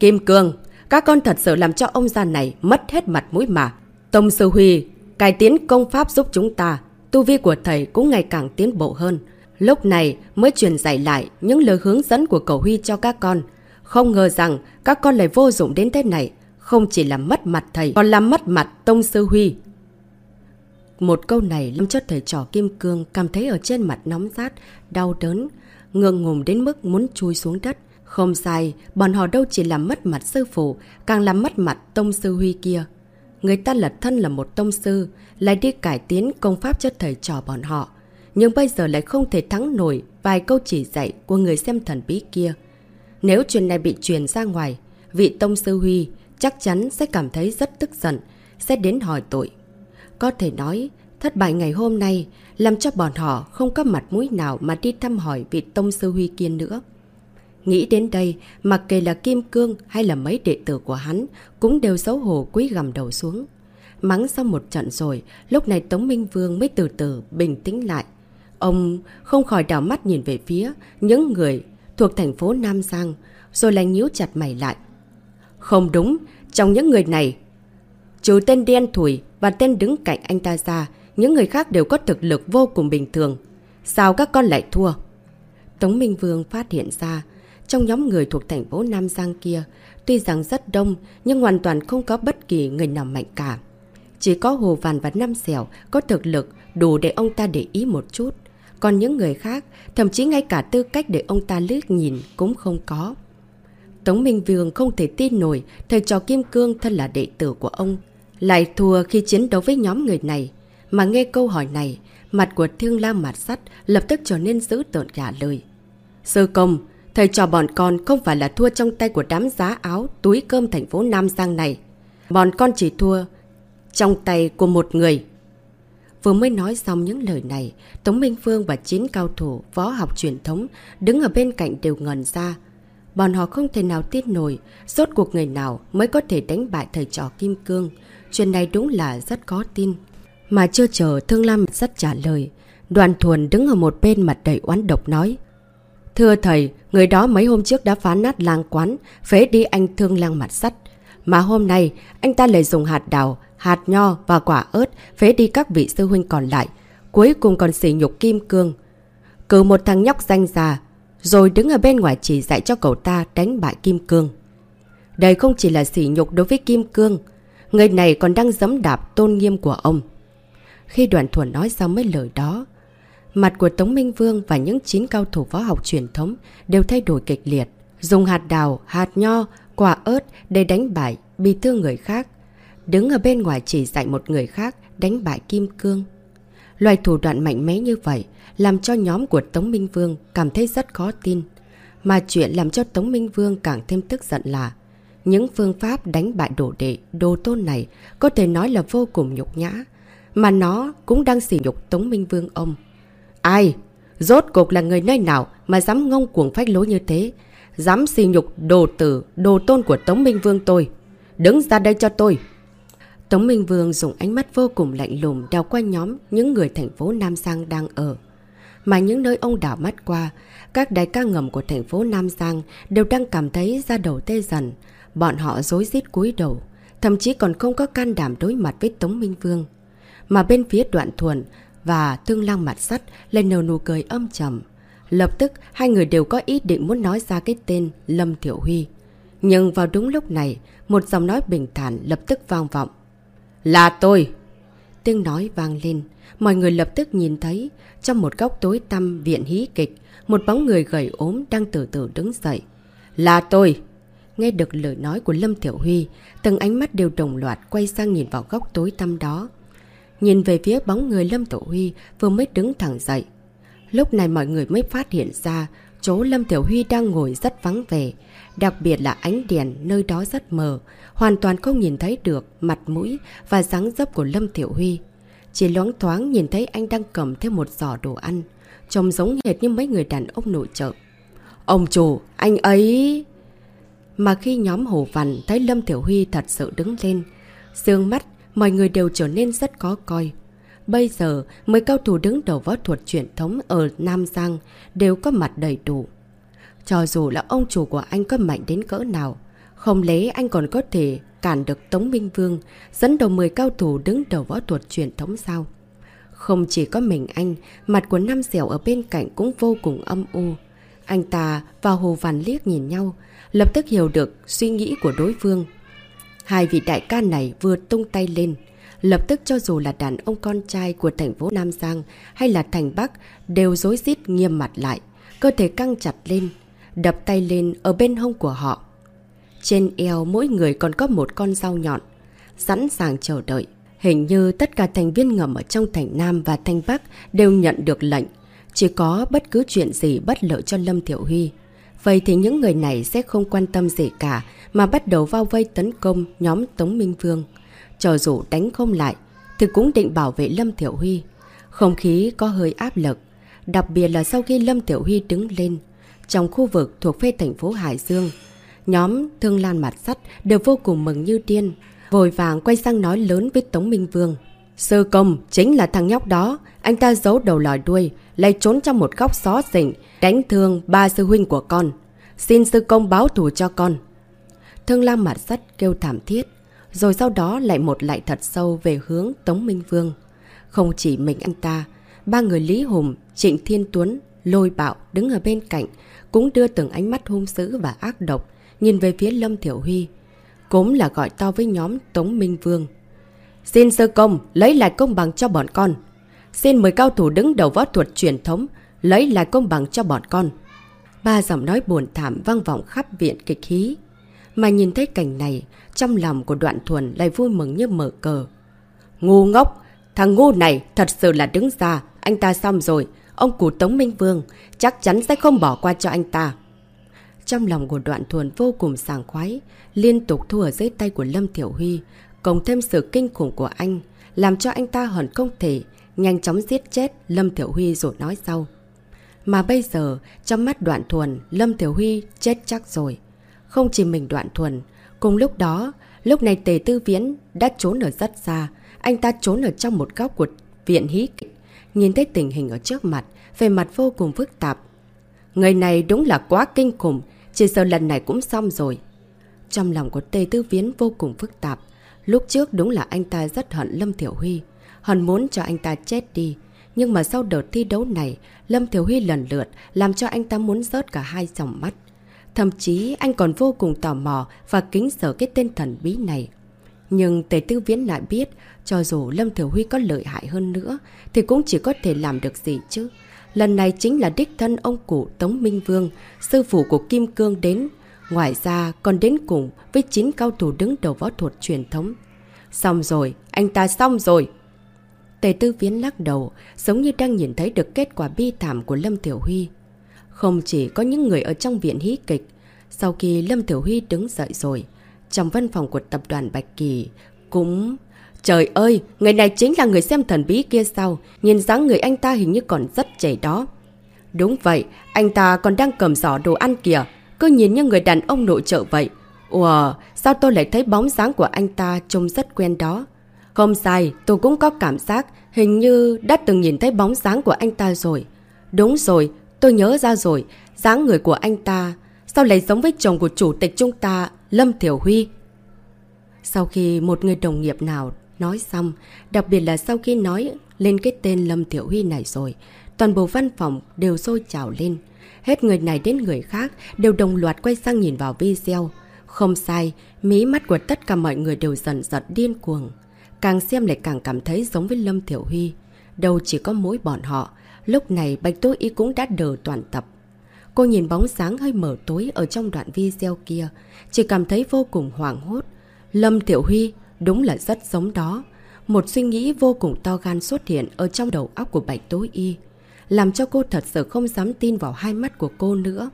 Kim Cương, các con thật sự làm cho ông già này mất hết mặt mũi mà. Tông Sư Huy, cải tiến công pháp giúp chúng ta, tu vi của thầy cũng ngày càng tiến bộ hơn. Lúc này mới truyền dạy lại những lời hướng dẫn của cầu Huy cho các con. Không ngờ rằng các con lại vô dụng đến thế này, Không chỉ là mất mặt thầy, còn là mất mặt Tông Sư Huy. Một câu này làm cho thầy trò Kim Cương cảm thấy ở trên mặt nóng rát, đau đớn, ngượng ngùng đến mức muốn chui xuống đất. Không sai, bọn họ đâu chỉ làm mất mặt sư phụ, càng làm mất mặt Tông Sư Huy kia. Người ta lật thân là một tông sư, lại đi cải tiến công pháp cho thầy trò bọn họ. Nhưng bây giờ lại không thể thắng nổi vài câu chỉ dạy của người xem thần bí kia. Nếu chuyện này bị truyền ra ngoài, vị tông sư Huy chắc chắn sẽ cảm thấy rất tức giận, sẽ đến hỏi tội. Có thể nói, thất bại ngày hôm nay làm cho bọn họ không có mặt mũi nào mà đi thăm hỏi vị tông sư Huy kia nữa. Nghĩ đến đây, mặc kệ là Kim Cương hay là mấy đệ tử của hắn, cũng đều xấu hổ quý gầm đầu xuống. Mắng xong một trận rồi, lúc này Tống Minh Vương mới từ từ bình tĩnh lại. Ông không khỏi đảo mắt nhìn về phía những người thuộc thành phố Nam Giang, rồi lại nhíu chặt mày lại. Không đúng, trong những người này, trừ tên đen thủi và tên đứng cạnh anh ta ra, những người khác đều có thực lực vô cùng bình thường. Sao các con lại thua? Tống Minh Vương phát hiện ra, trong nhóm người thuộc thành phố Nam Giang kia, tuy rằng rất đông nhưng hoàn toàn không có bất kỳ người nào mạnh cả. Chỉ có Hồ Văn và Nam Xẻo có thực lực đủ để ông ta để ý một chút. Còn những người khác, thậm chí ngay cả tư cách để ông ta lướt nhìn cũng không có. Tống Minh Vương không thể tin nổi thầy trò Kim Cương thân là đệ tử của ông. Lại thua khi chiến đấu với nhóm người này. Mà nghe câu hỏi này, mặt của Thương la mặt sắt lập tức trở nên dữ tợn trả lời. Sư công, thầy trò bọn con không phải là thua trong tay của đám giá áo túi cơm thành phố Nam Giang này. Bọn con chỉ thua trong tay của một người. Vừa mới nói xong những lời này, Tống Minh Phương và chín cao thủ võ học truyền thống đứng ở bên cạnh đều ngần ra. Bọn họ không thể nào tin nổi, rốt cuộc người nào mới có thể đánh bại thầy trò Kim Cương. Chuyện này đúng là rất có tin. Mà chưa chờ Thương Lam rất trả lời. Đoàn thuần đứng ở một bên mặt đầy oán độc nói. Thưa thầy, người đó mấy hôm trước đã phá nát lang quán, phế đi anh thương lang mặt sắt. Mà hôm nay, anh ta lại dùng hạt đào, hạt nho và quả ớt phế đi các vị sư huynh còn lại. Cuối cùng còn xỉ nhục kim cương. Cử một thằng nhóc danh già, rồi đứng ở bên ngoài chỉ dạy cho cậu ta đánh bại kim cương. Đây không chỉ là xỉ nhục đối với kim cương, người này còn đang giấm đạp tôn nghiêm của ông. Khi đoàn thuần nói xong mấy lời đó, mặt của Tống Minh Vương và những chín cao thủ võ học truyền thống đều thay đổi kịch liệt. Dùng hạt đào, hạt nho, quả ớt để đánh bại, bị thương người khác. Đứng ở bên ngoài chỉ dạy một người khác đánh bại Kim Cương. Loài thủ đoạn mạnh mẽ như vậy làm cho nhóm của Tống Minh Vương cảm thấy rất khó tin. Mà chuyện làm cho Tống Minh Vương càng thêm tức giận là những phương pháp đánh bại đổ đệ, đồ tôn này có thể nói là vô cùng nhục nhã. Mà nó cũng đang xỉ nhục Tống Minh Vương ông. Ai? Rốt cuộc là người nơi nào mà dám ngông cuồng phách lối như thế? Dám xỉ nhục đồ tử, đồ tôn của Tống Minh Vương tôi. Đứng ra đây cho tôi. Tống Minh Vương dùng ánh mắt vô cùng lạnh lùng đào qua nhóm những người thành phố Nam Giang đang ở. Mà những nơi ông đảo mắt qua, các đại ca ngầm của thành phố Nam Giang đều đang cảm thấy ra đầu tê dần. Bọn họ dối rít cúi đầu, thậm chí còn không có can đảm đối mặt với Tống Minh Vương. Mà bên phía đoạn thuần và thương lang mặt sắt lên nở nụ cười âm trầm. Lập tức hai người đều có ý định muốn nói ra cái tên Lâm Thiểu Huy. Nhưng vào đúng lúc này, một giọng nói bình thản lập tức vang vọng. Là tôi! Tiếng nói vang lên, mọi người lập tức nhìn thấy, trong một góc tối tăm viện hí kịch, một bóng người gầy ốm đang từ từ đứng dậy. Là tôi! Nghe được lời nói của Lâm Tiểu Huy, từng ánh mắt đều đồng loạt quay sang nhìn vào góc tối tăm đó. Nhìn về phía bóng người Lâm Tiểu Huy vừa mới đứng thẳng dậy. Lúc này mọi người mới phát hiện ra chỗ Lâm Tiểu Huy đang ngồi rất vắng vẻ. Đặc biệt là ánh đèn nơi đó rất mờ, hoàn toàn không nhìn thấy được mặt mũi và dáng dấp của Lâm Tiểu Huy. Chỉ loáng thoáng nhìn thấy anh đang cầm thêm một giỏ đồ ăn, trông giống hệt như mấy người đàn ông nội trợ. Ông chủ, anh ấy... Mà khi nhóm Hồ Văn thấy Lâm Tiểu Huy thật sự đứng lên, sương mắt, mọi người đều trở nên rất khó coi. Bây giờ, mấy cao thủ đứng đầu võ thuật truyền thống ở Nam Giang đều có mặt đầy đủ. Cho dù là ông chủ của anh có mạnh đến cỡ nào, không lẽ anh còn có thể cản được Tống Minh Vương, dẫn đầu 10 cao thủ đứng đầu võ thuật truyền thống sao? Không chỉ có mình anh, mặt của Nam Dẻo ở bên cạnh cũng vô cùng âm u. Anh ta và Hồ Văn liếc nhìn nhau, lập tức hiểu được suy nghĩ của đối phương. Hai vị đại ca này vừa tung tay lên. Lập tức cho dù là đàn ông con trai của thành phố Nam Giang hay là thành Bắc đều dối rít nghiêm mặt lại. Cơ thể căng chặt lên, đập tay lên ở bên hông của họ. Trên eo mỗi người còn có một con dao nhọn, sẵn sàng chờ đợi. Hình như tất cả thành viên ngầm ở trong thành Nam và thành Bắc đều nhận được lệnh. Chỉ có bất cứ chuyện gì bất lợi cho Lâm Thiểu Huy. Vậy thì những người này sẽ không quan tâm gì cả mà bắt đầu vào vây tấn công nhóm Tống Minh Vương. Cho dù đánh không lại thì cũng định bảo vệ Lâm Thiểu Huy. Không khí có hơi áp lực. Đặc biệt là sau khi Lâm Tiểu Huy đứng lên, trong khu vực thuộc phê thành phố Hải Dương, nhóm Thương Lan Mặt Sắt đều vô cùng mừng như điên, vội vàng quay sang nói lớn với Tống Minh Vương. Sư công chính là thằng nhóc đó, anh ta giấu đầu lòi đuôi, lại trốn trong một góc xó xỉnh, đánh thương ba sư huynh của con. Xin sư công báo thù cho con. Thương Lam Mặt Sắt kêu thảm thiết, rồi sau đó lại một lại thật sâu về hướng Tống Minh Vương. Không chỉ mình anh ta, ba người Lý Hùng, Trịnh Thiên Tuấn, Lôi Bạo đứng ở bên cạnh, cũng đưa từng ánh mắt hung dữ và ác độc, nhìn về phía Lâm Thiểu Huy. Cũng là gọi to với nhóm Tống Minh Vương. Xin sơ công, lấy lại công bằng cho bọn con. Xin mời cao thủ đứng đầu võ thuật truyền thống, lấy lại công bằng cho bọn con. Ba giọng nói buồn thảm vang vọng khắp viện kịch hí. Mà nhìn thấy cảnh này, trong lòng của đoạn thuần lại vui mừng như mở cờ. Ngu ngốc! Thằng ngu này thật sự là đứng ra, anh ta xong rồi, ông cụ Tống Minh Vương chắc chắn sẽ không bỏ qua cho anh ta. Trong lòng của đoạn thuần vô cùng sàng khoái, liên tục thua ở dưới tay của Lâm Thiểu Huy, cộng thêm sự kinh khủng của anh, làm cho anh ta hẳn không thể nhanh chóng giết chết Lâm Thiểu Huy rồi nói sau. Mà bây giờ, trong mắt đoạn thuần, Lâm Thiểu Huy chết chắc rồi. Không chỉ mình đoạn thuần, cùng lúc đó, lúc này Tề Tư Viễn đã trốn ở rất xa, anh ta trốn ở trong một góc của viện hí kịch. Nhìn thấy tình hình ở trước mặt, về mặt vô cùng phức tạp. Người này đúng là quá kinh khủng, chỉ sợ lần này cũng xong rồi. Trong lòng của Tề Tư Viễn vô cùng phức tạp. Lúc trước đúng là anh ta rất hận Lâm Thiểu Huy. Hận muốn cho anh ta chết đi. Nhưng mà sau đợt thi đấu này, Lâm Thiểu Huy lần lượt làm cho anh ta muốn rớt cả hai dòng mắt. Thậm chí anh còn vô cùng tò mò và kính sợ cái tên thần bí này. Nhưng Tề Tư Viễn lại biết, cho dù Lâm Thiểu Huy có lợi hại hơn nữa, thì cũng chỉ có thể làm được gì chứ. Lần này chính là đích thân ông cụ Tống Minh Vương, sư phụ của Kim Cương đến. Ngoài ra còn đến cùng với 9 cao thủ đứng đầu võ thuật truyền thống. Xong rồi, anh ta xong rồi. Tề Tư Viễn lắc đầu, giống như đang nhìn thấy được kết quả bi thảm của Lâm Tiểu Huy. Không chỉ có những người ở trong viện hí kịch, sau khi Lâm Tiểu Huy đứng dậy rồi, trong văn phòng của tập đoàn Bạch Kỳ cũng... Trời ơi, người này chính là người xem thần bí kia sao? Nhìn dáng người anh ta hình như còn rất trẻ đó. Đúng vậy, anh ta còn đang cầm giỏ đồ ăn kìa. Cứ nhìn như người đàn ông nội trợ vậy. Ủa, sao tôi lại thấy bóng dáng của anh ta trông rất quen đó? Không sai, tôi cũng có cảm giác hình như đã từng nhìn thấy bóng dáng của anh ta rồi. Đúng rồi, tôi nhớ ra rồi, dáng người của anh ta sao lại giống với chồng của chủ tịch chúng ta, Lâm Thiểu Huy? Sau khi một người đồng nghiệp nào nói xong, đặc biệt là sau khi nói lên cái tên Lâm Thiểu Huy này rồi, toàn bộ văn phòng đều sôi trào lên. Hết người này đến người khác đều đồng loạt quay sang nhìn vào video. Không sai, mí mắt của tất cả mọi người đều dần dần điên cuồng. Càng xem lại càng cảm thấy giống với Lâm Thiểu Huy. Đâu chỉ có mỗi bọn họ. Lúc này Bạch Tố Y cũng đã đờ toàn tập. Cô nhìn bóng sáng hơi mở tối ở trong đoạn video kia. Chỉ cảm thấy vô cùng hoảng hốt. Lâm Thiểu Huy đúng là rất giống đó. Một suy nghĩ vô cùng to gan xuất hiện ở trong đầu óc của Bạch Tố Y. Làm cho cô thật sự không dám tin vào hai mắt của cô nữa.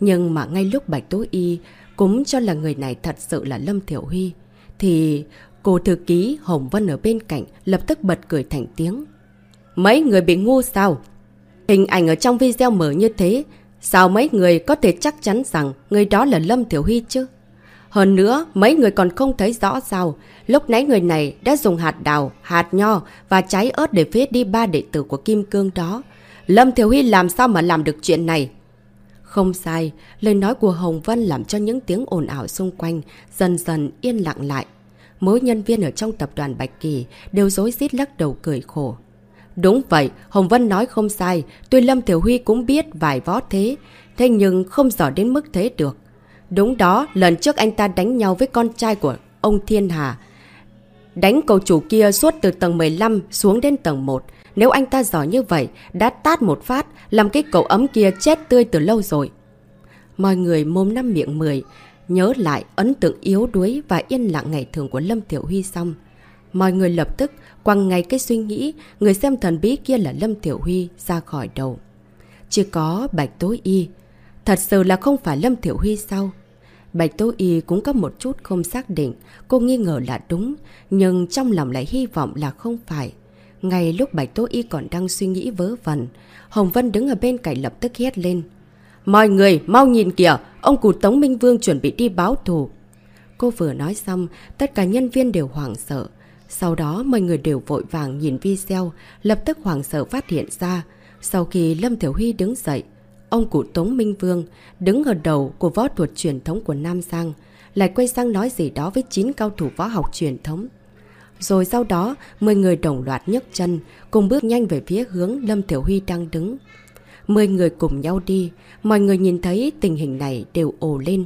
Nhưng mà ngay lúc Bạch Tố Y cũng cho là người này thật sự là Lâm Thiểu Huy. Thì cô thư ký Hồng Vân ở bên cạnh lập tức bật cười thành tiếng. Mấy người bị ngu sao? Hình ảnh ở trong video mở như thế, sao mấy người có thể chắc chắn rằng người đó là Lâm Thiểu Huy chứ? Hơn nữa, mấy người còn không thấy rõ sao. Lúc nãy người này đã dùng hạt đào, hạt nho và trái ớt để phết đi ba đệ tử của Kim Cương đó. Lâm Thiểu Huy làm sao mà làm được chuyện này? Không sai, lời nói của Hồng Vân làm cho những tiếng ồn ảo xung quanh dần dần yên lặng lại. Mỗi nhân viên ở trong tập đoàn Bạch Kỳ đều dối rít lắc đầu cười khổ. Đúng vậy, Hồng Vân nói không sai, tuy Lâm Thiểu Huy cũng biết vài võ thế, thế nhưng không giỏi đến mức thế được. Đúng đó, lần trước anh ta đánh nhau với con trai của ông Thiên Hà. Đánh cầu chủ kia suốt từ tầng 15 xuống đến tầng 1. Nếu anh ta giỏi như vậy, đã tát một phát, làm cái cậu ấm kia chết tươi từ lâu rồi. Mọi người mồm năm miệng mười, nhớ lại ấn tượng yếu đuối và yên lặng ngày thường của Lâm Tiểu Huy xong. Mọi người lập tức quăng ngay cái suy nghĩ người xem thần bí kia là Lâm Tiểu Huy ra khỏi đầu. Chỉ có Bạch Tố Y. Thật sự là không phải Lâm Tiểu Huy sao? Bạch Tố Y cũng có một chút không xác định, cô nghi ngờ là đúng, nhưng trong lòng lại hy vọng là không phải. Ngay lúc Bạch Tố Y còn đang suy nghĩ vớ vẩn, Hồng Vân đứng ở bên cạnh lập tức hét lên. Mọi người, mau nhìn kìa, ông cụ Tống Minh Vương chuẩn bị đi báo thù. Cô vừa nói xong, tất cả nhân viên đều hoảng sợ. Sau đó mọi người đều vội vàng nhìn video, lập tức hoảng sợ phát hiện ra. Sau khi Lâm Thiểu Huy đứng dậy, ông cụ Tống Minh Vương đứng ở đầu của võ thuật truyền thống của Nam Giang, lại quay sang nói gì đó với 9 cao thủ võ học truyền thống. Rồi sau đó, 10 người đồng loạt nhấc chân, cùng bước nhanh về phía hướng Lâm Thiểu Huy đang đứng. 10 người cùng nhau đi, mọi người nhìn thấy tình hình này đều ồ lên.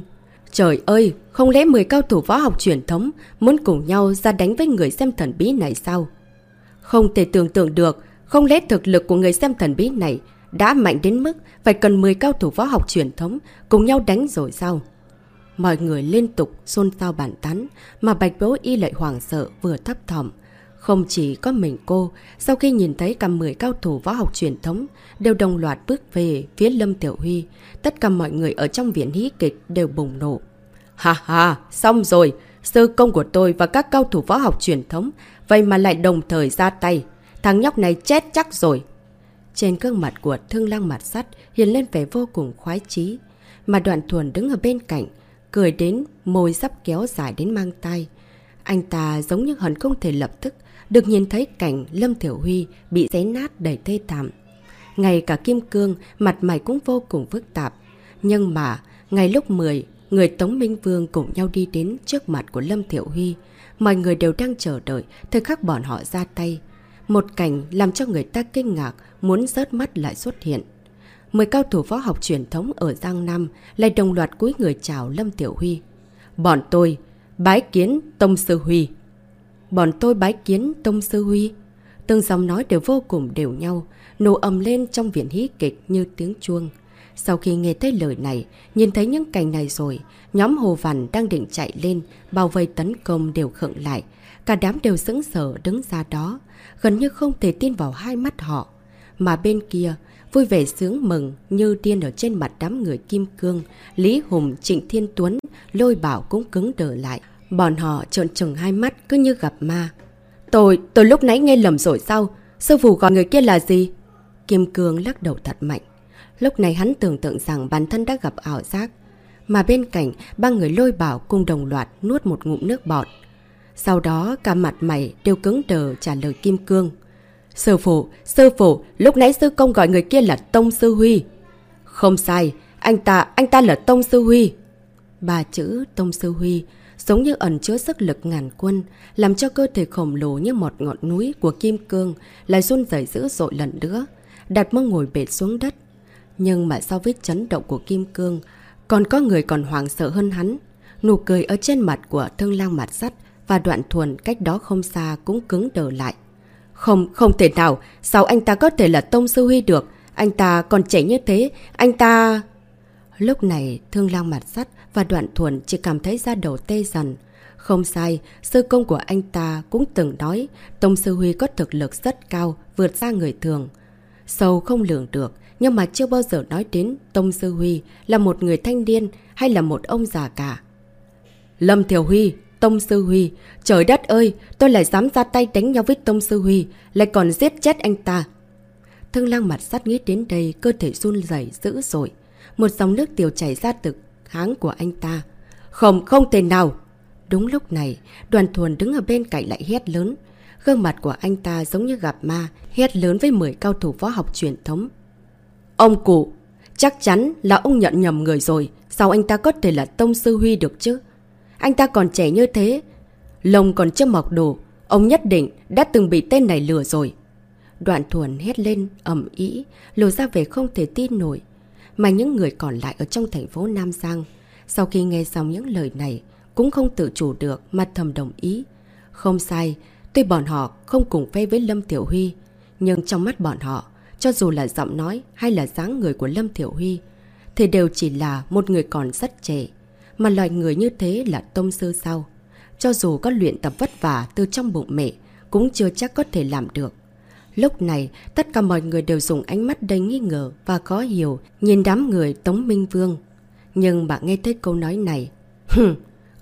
Trời ơi, không lẽ 10 cao thủ võ học truyền thống muốn cùng nhau ra đánh với người xem thần bí này sao? Không thể tưởng tượng được, không lẽ thực lực của người xem thần bí này đã mạnh đến mức phải cần 10 cao thủ võ học truyền thống cùng nhau đánh rồi sao? Mọi người liên tục xôn xao bản tán, mà Bạch Bố Y lại hoảng sợ vừa thấp thỏm. Không chỉ có mình cô, sau khi nhìn thấy cả 10 cao thủ võ học truyền thống đều đồng loạt bước về phía Lâm Tiểu Huy, tất cả mọi người ở trong viện hí kịch đều bùng nổ. Ha ha, xong rồi, sư công của tôi và các cao thủ võ học truyền thống, vậy mà lại đồng thời ra tay. Thằng nhóc này chết chắc rồi. Trên gương mặt của thương lăng mặt sắt hiện lên vẻ vô cùng khoái chí Mà đoạn thuần đứng ở bên cạnh, cười đến môi sắp kéo dài đến mang tay. Anh ta giống như hẳn không thể lập tức được nhìn thấy cảnh Lâm Thiểu Huy bị xé nát đầy thê thảm. Ngay cả Kim Cương, mặt mày cũng vô cùng phức tạp. Nhưng mà, ngay lúc 10, người Tống Minh Vương cùng nhau đi đến trước mặt của Lâm Thiểu Huy. Mọi người đều đang chờ đợi, thời khắc bọn họ ra tay. Một cảnh làm cho người ta kinh ngạc, muốn rớt mắt lại xuất hiện. Mười cao thủ võ học truyền thống ở Giang Nam lại đồng loạt cúi người chào Lâm Tiểu Huy. Bọn tôi, bái kiến Tông Sư Huy. Bọn tôi bái kiến Tông Sư Huy. Từng dòng nói đều vô cùng đều nhau, nổ ầm lên trong viện hí kịch như tiếng chuông. Sau khi nghe thấy lời này, nhìn thấy những cảnh này rồi, nhóm Hồ Văn đang định chạy lên, bao vây tấn công đều khựng lại. Cả đám đều sững sờ đứng ra đó, gần như không thể tin vào hai mắt họ. Mà bên kia, vui vẻ sướng mừng như điên ở trên mặt đám người kim cương, Lý Hùng, Trịnh Thiên Tuấn, lôi bảo cũng cứng đờ lại. Bọn họ trợn trừng hai mắt cứ như gặp ma. Tôi, tôi lúc nãy nghe lầm rồi sao? Sư phụ gọi người kia là gì? Kim Cương lắc đầu thật mạnh. Lúc này hắn tưởng tượng rằng bản thân đã gặp ảo giác. Mà bên cạnh, ba người lôi bảo cùng đồng loạt nuốt một ngụm nước bọt. Sau đó cả mặt mày đều cứng đờ trả lời Kim Cương. Sư phụ, sư phụ, lúc nãy sư công gọi người kia là Tông Sư Huy. Không sai, anh ta, anh ta là Tông Sư Huy. Ba chữ Tông Sư Huy giống như ẩn chứa sức lực ngàn quân, làm cho cơ thể khổng lồ như một ngọn núi của Kim Cương lại run rẩy dữ dội lần nữa, đặt mông ngồi bệt xuống đất. Nhưng mà so với chấn động của Kim Cương, còn có người còn hoảng sợ hơn hắn. Nụ cười ở trên mặt của thương lang mặt sắt và đoạn thuần cách đó không xa cũng cứng đờ lại. Không, không thể nào, sao anh ta có thể là Tông Sư Huy được? Anh ta còn trẻ như thế, anh ta... Lúc này, thương lang mặt sắt và đoạn thuần chỉ cảm thấy da đầu tê dần. Không sai, sư công của anh ta cũng từng nói Tông Sư Huy có thực lực rất cao, vượt ra người thường. Sâu không lường được, nhưng mà chưa bao giờ nói đến Tông Sư Huy là một người thanh niên hay là một ông già cả. Lâm Thiểu Huy, Tông Sư Huy, trời đất ơi, tôi lại dám ra tay đánh nhau với Tông Sư Huy, lại còn giết chết anh ta. Thương lang mặt sắt nghĩ đến đây, cơ thể run rẩy dữ dội. Một dòng nước tiểu chảy ra từ háng của anh ta. Không, không thể nào! Đúng lúc này, đoàn thuần đứng ở bên cạnh lại hét lớn. Gương mặt của anh ta giống như gặp ma, hét lớn với 10 cao thủ võ học truyền thống. Ông cụ, chắc chắn là ông nhận nhầm người rồi, sao anh ta có thể là Tông Sư Huy được chứ? Anh ta còn trẻ như thế, lông còn chưa mọc đồ, ông nhất định đã từng bị tên này lừa rồi. Đoạn thuần hét lên, ẩm ý, lùi ra về không thể tin nổi. Mà những người còn lại ở trong thành phố Nam Giang, sau khi nghe xong những lời này, cũng không tự chủ được mà thầm đồng ý. Không sai, tuy bọn họ không cùng phe với Lâm Tiểu Huy, nhưng trong mắt bọn họ, cho dù là giọng nói hay là dáng người của Lâm Tiểu Huy, thì đều chỉ là một người còn rất trẻ. Mà loại người như thế là tông sư sao? Cho dù có luyện tập vất vả từ trong bụng mẹ, cũng chưa chắc có thể làm được. Lúc này, tất cả mọi người đều dùng ánh mắt đầy nghi ngờ và khó hiểu nhìn đám người Tống Minh Vương. Nhưng bạn nghe thấy câu nói này. Hừm,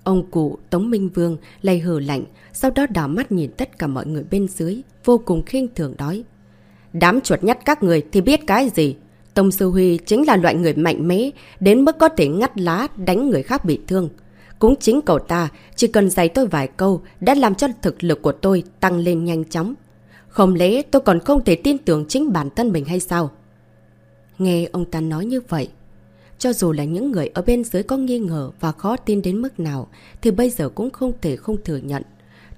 ông cụ Tống Minh Vương lây hờ lạnh, sau đó đảo mắt nhìn tất cả mọi người bên dưới, vô cùng khinh thường nói. Đám chuột nhắt các người thì biết cái gì? Tông Sư Huy chính là loại người mạnh mẽ, đến mức có thể ngắt lá đánh người khác bị thương. Cũng chính cậu ta, chỉ cần dạy tôi vài câu đã làm cho thực lực của tôi tăng lên nhanh chóng. Không lẽ tôi còn không thể tin tưởng chính bản thân mình hay sao? Nghe ông ta nói như vậy, cho dù là những người ở bên dưới có nghi ngờ và khó tin đến mức nào, thì bây giờ cũng không thể không thừa nhận.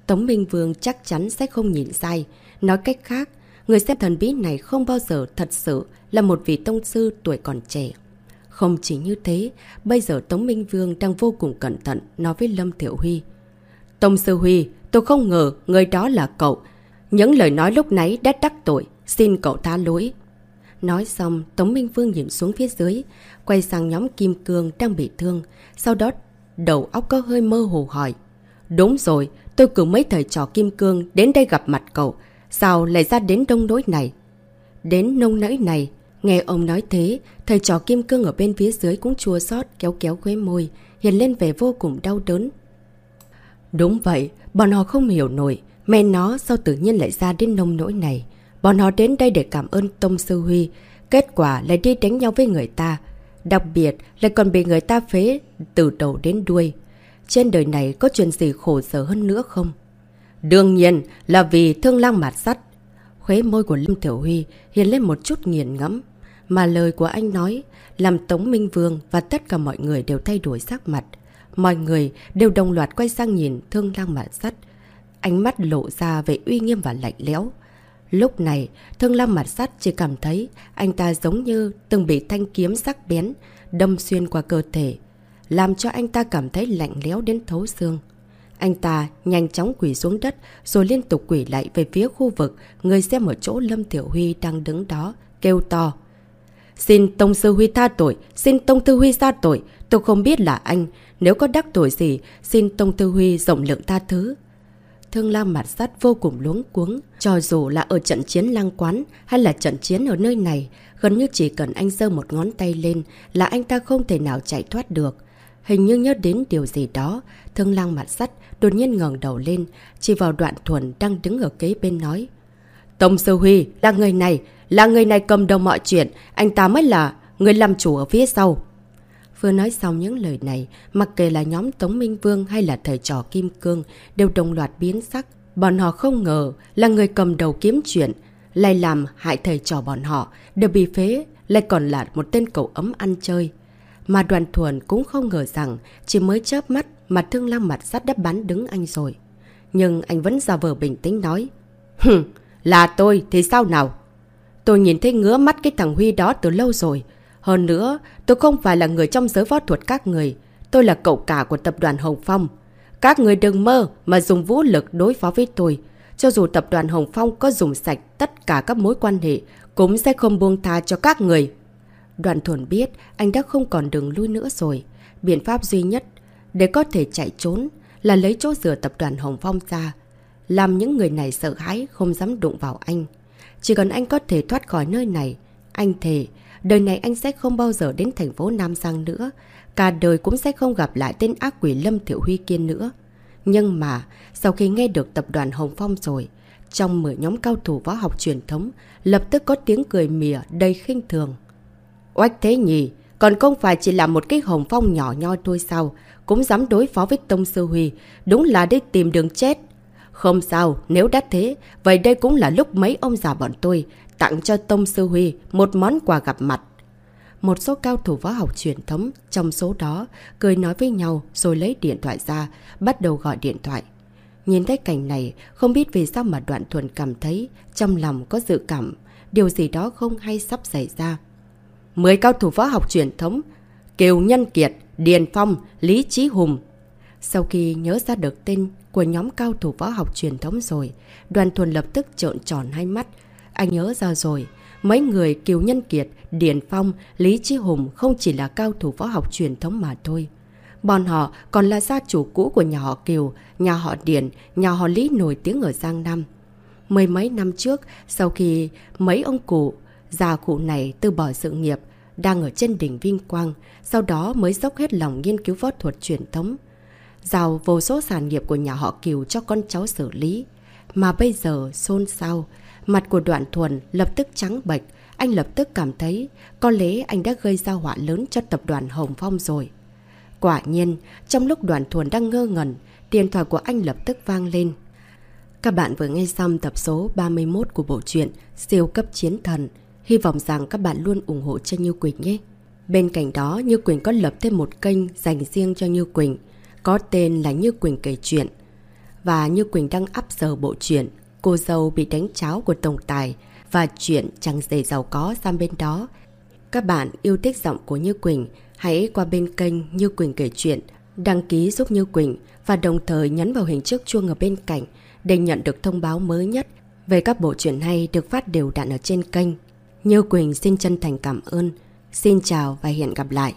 Tống Minh Vương chắc chắn sẽ không nhìn sai. Nói cách khác, người xem thần bí này không bao giờ thật sự là một vị tông sư tuổi còn trẻ. Không chỉ như thế, bây giờ Tống Minh Vương đang vô cùng cẩn thận nói với Lâm Thiểu Huy. Tông sư Huy, tôi không ngờ người đó là cậu. Những lời nói lúc nãy đã đắc tội, xin cậu tha lỗi. Nói xong, Tống Minh Vương nhìn xuống phía dưới, quay sang nhóm Kim Cương đang bị thương. Sau đó, đầu óc có hơi mơ hồ hỏi. Đúng rồi, tôi cử mấy thầy trò Kim Cương đến đây gặp mặt cậu. Sao lại ra đến đông đối này? Đến nông nỗi này, nghe ông nói thế, thầy trò Kim Cương ở bên phía dưới cũng chua xót kéo kéo quê môi, hiện lên vẻ vô cùng đau đớn. Đúng vậy, bọn họ không hiểu nổi, mẹ nó sao tự nhiên lại ra đến nông nỗi này. Bọn họ đến đây để cảm ơn Tông Sư Huy, kết quả lại đi đánh nhau với người ta. Đặc biệt lại còn bị người ta phế từ đầu đến đuôi. Trên đời này có chuyện gì khổ sở hơn nữa không? Đương nhiên là vì thương lang mạt sắt. Khuế môi của Lâm Tiểu Huy hiện lên một chút nghiền ngẫm mà lời của anh nói làm Tống Minh Vương và tất cả mọi người đều thay đổi sắc mặt. Mọi người đều đồng loạt quay sang nhìn thương lang mạt sắt. Ánh mắt lộ ra về uy nghiêm và lạnh lẽo. Lúc này, thương lang mặt sắt chỉ cảm thấy anh ta giống như từng bị thanh kiếm sắc bén, đâm xuyên qua cơ thể, làm cho anh ta cảm thấy lạnh lẽo đến thấu xương. Anh ta nhanh chóng quỷ xuống đất rồi liên tục quỷ lại về phía khu vực người xem ở chỗ Lâm Tiểu Huy đang đứng đó, kêu to. Xin Tông Sư Huy tha tội, xin Tông Tư Huy ra tội, tôi không biết là anh, nếu có đắc tội gì, xin Tông Tư Huy rộng lượng tha thứ. Thương Lam mặt sắt vô cùng luống cuống, cho dù là ở trận chiến lang quán hay là trận chiến ở nơi này, gần như chỉ cần anh giơ một ngón tay lên là anh ta không thể nào chạy thoát được. Hình như nhớ đến điều gì đó, thương lang mặt sắt đột nhiên ngẩng đầu lên, chỉ vào đoạn thuần đang đứng ở kế bên nói. Tông Sư Huy là người này, là người này cầm đầu mọi chuyện, anh ta mới là người làm chủ ở phía sau. Vừa nói xong những lời này, mặc kệ là nhóm Tống Minh Vương hay là thầy trò Kim Cương đều đồng loạt biến sắc. Bọn họ không ngờ là người cầm đầu kiếm chuyện, lại làm hại thầy trò bọn họ, đều bị phế, lại còn là một tên cậu ấm ăn chơi. Mà đoàn thuần cũng không ngờ rằng chỉ mới chớp mắt mà thương lăng mặt sắt đã bắn đứng anh rồi. Nhưng anh vẫn ra vờ bình tĩnh nói. Hừm, là tôi thì sao nào? Tôi nhìn thấy ngứa mắt cái thằng Huy đó từ lâu rồi. Hơn nữa, tôi không phải là người trong giới võ thuật các người. Tôi là cậu cả của tập đoàn Hồng Phong. Các người đừng mơ mà dùng vũ lực đối phó với tôi. Cho dù tập đoàn Hồng Phong có dùng sạch tất cả các mối quan hệ, cũng sẽ không buông tha cho các người. Đoàn thuần biết anh đã không còn đường lui nữa rồi. Biện pháp duy nhất để có thể chạy trốn là lấy chỗ rửa tập đoàn Hồng Phong ra. Làm những người này sợ hãi không dám đụng vào anh. Chỉ cần anh có thể thoát khỏi nơi này, anh thề đời này anh sẽ không bao giờ đến thành phố Nam Giang nữa. Cả đời cũng sẽ không gặp lại tên ác quỷ Lâm Thiệu Huy kiên nữa. Nhưng mà, sau khi nghe được tập đoàn Hồng Phong rồi, trong 10 nhóm cao thủ võ học truyền thống, lập tức có tiếng cười mỉa đầy khinh thường. Oách thế nhỉ, còn không phải chỉ là một cái Hồng Phong nhỏ nhoi thôi sao, cũng dám đối phó với Tông Sư Huy, đúng là đi tìm đường chết. Không sao, nếu đã thế, vậy đây cũng là lúc mấy ông già bọn tôi tặng cho Tông Sư Huy một món quà gặp mặt. Một số cao thủ võ học truyền thống trong số đó cười nói với nhau rồi lấy điện thoại ra, bắt đầu gọi điện thoại. Nhìn thấy cảnh này, không biết vì sao mà đoạn thuần cảm thấy trong lòng có dự cảm, điều gì đó không hay sắp xảy ra. Mười cao thủ võ học truyền thống, Kiều Nhân Kiệt, Điền Phong, Lý trí Hùng. Sau khi nhớ ra được tên của nhóm cao thủ võ học truyền thống rồi, đoàn thuần lập tức trợn tròn hai mắt. Anh nhớ ra rồi, mấy người Kiều Nhân Kiệt, Điền Phong, Lý Chi Hùng không chỉ là cao thủ võ học truyền thống mà thôi. Bọn họ còn là gia chủ cũ của nhà họ Kiều, nhà họ Điền, nhà họ Lý nổi tiếng ở Giang Nam. Mười mấy năm trước, sau khi mấy ông cụ, già cụ này từ bỏ sự nghiệp, đang ở trên đỉnh Vinh Quang, sau đó mới dốc hết lòng nghiên cứu võ thuật truyền thống. Giao vô số sản nghiệp của nhà họ Kiều cho con cháu xử lý. Mà bây giờ xôn xao, mặt của đoạn thuần lập tức trắng bệch, anh lập tức cảm thấy có lẽ anh đã gây ra họa lớn cho tập đoàn Hồng Phong rồi. Quả nhiên, trong lúc đoàn thuần đang ngơ ngẩn, điện thoại của anh lập tức vang lên. Các bạn vừa nghe xong tập số 31 của bộ truyện Siêu cấp chiến thần. Hy vọng rằng các bạn luôn ủng hộ cho Như Quỳnh nhé. Bên cạnh đó, Như Quỳnh có lập thêm một kênh dành riêng cho Như Quỳnh, có tên là Như Quỳnh kể chuyện. Và Như Quỳnh đang áp giờ bộ truyện Cô dâu bị đánh cháo của Tổng Tài và chuyện chẳng dề giàu có sang bên đó. Các bạn yêu thích giọng của Như Quỳnh, hãy qua bên kênh Như Quỳnh kể chuyện, đăng ký giúp Như Quỳnh và đồng thời nhấn vào hình chiếc chuông ở bên cạnh để nhận được thông báo mới nhất về các bộ truyện hay được phát đều đặn ở trên kênh. Như Quỳnh xin chân thành cảm ơn. Xin chào và hẹn gặp lại.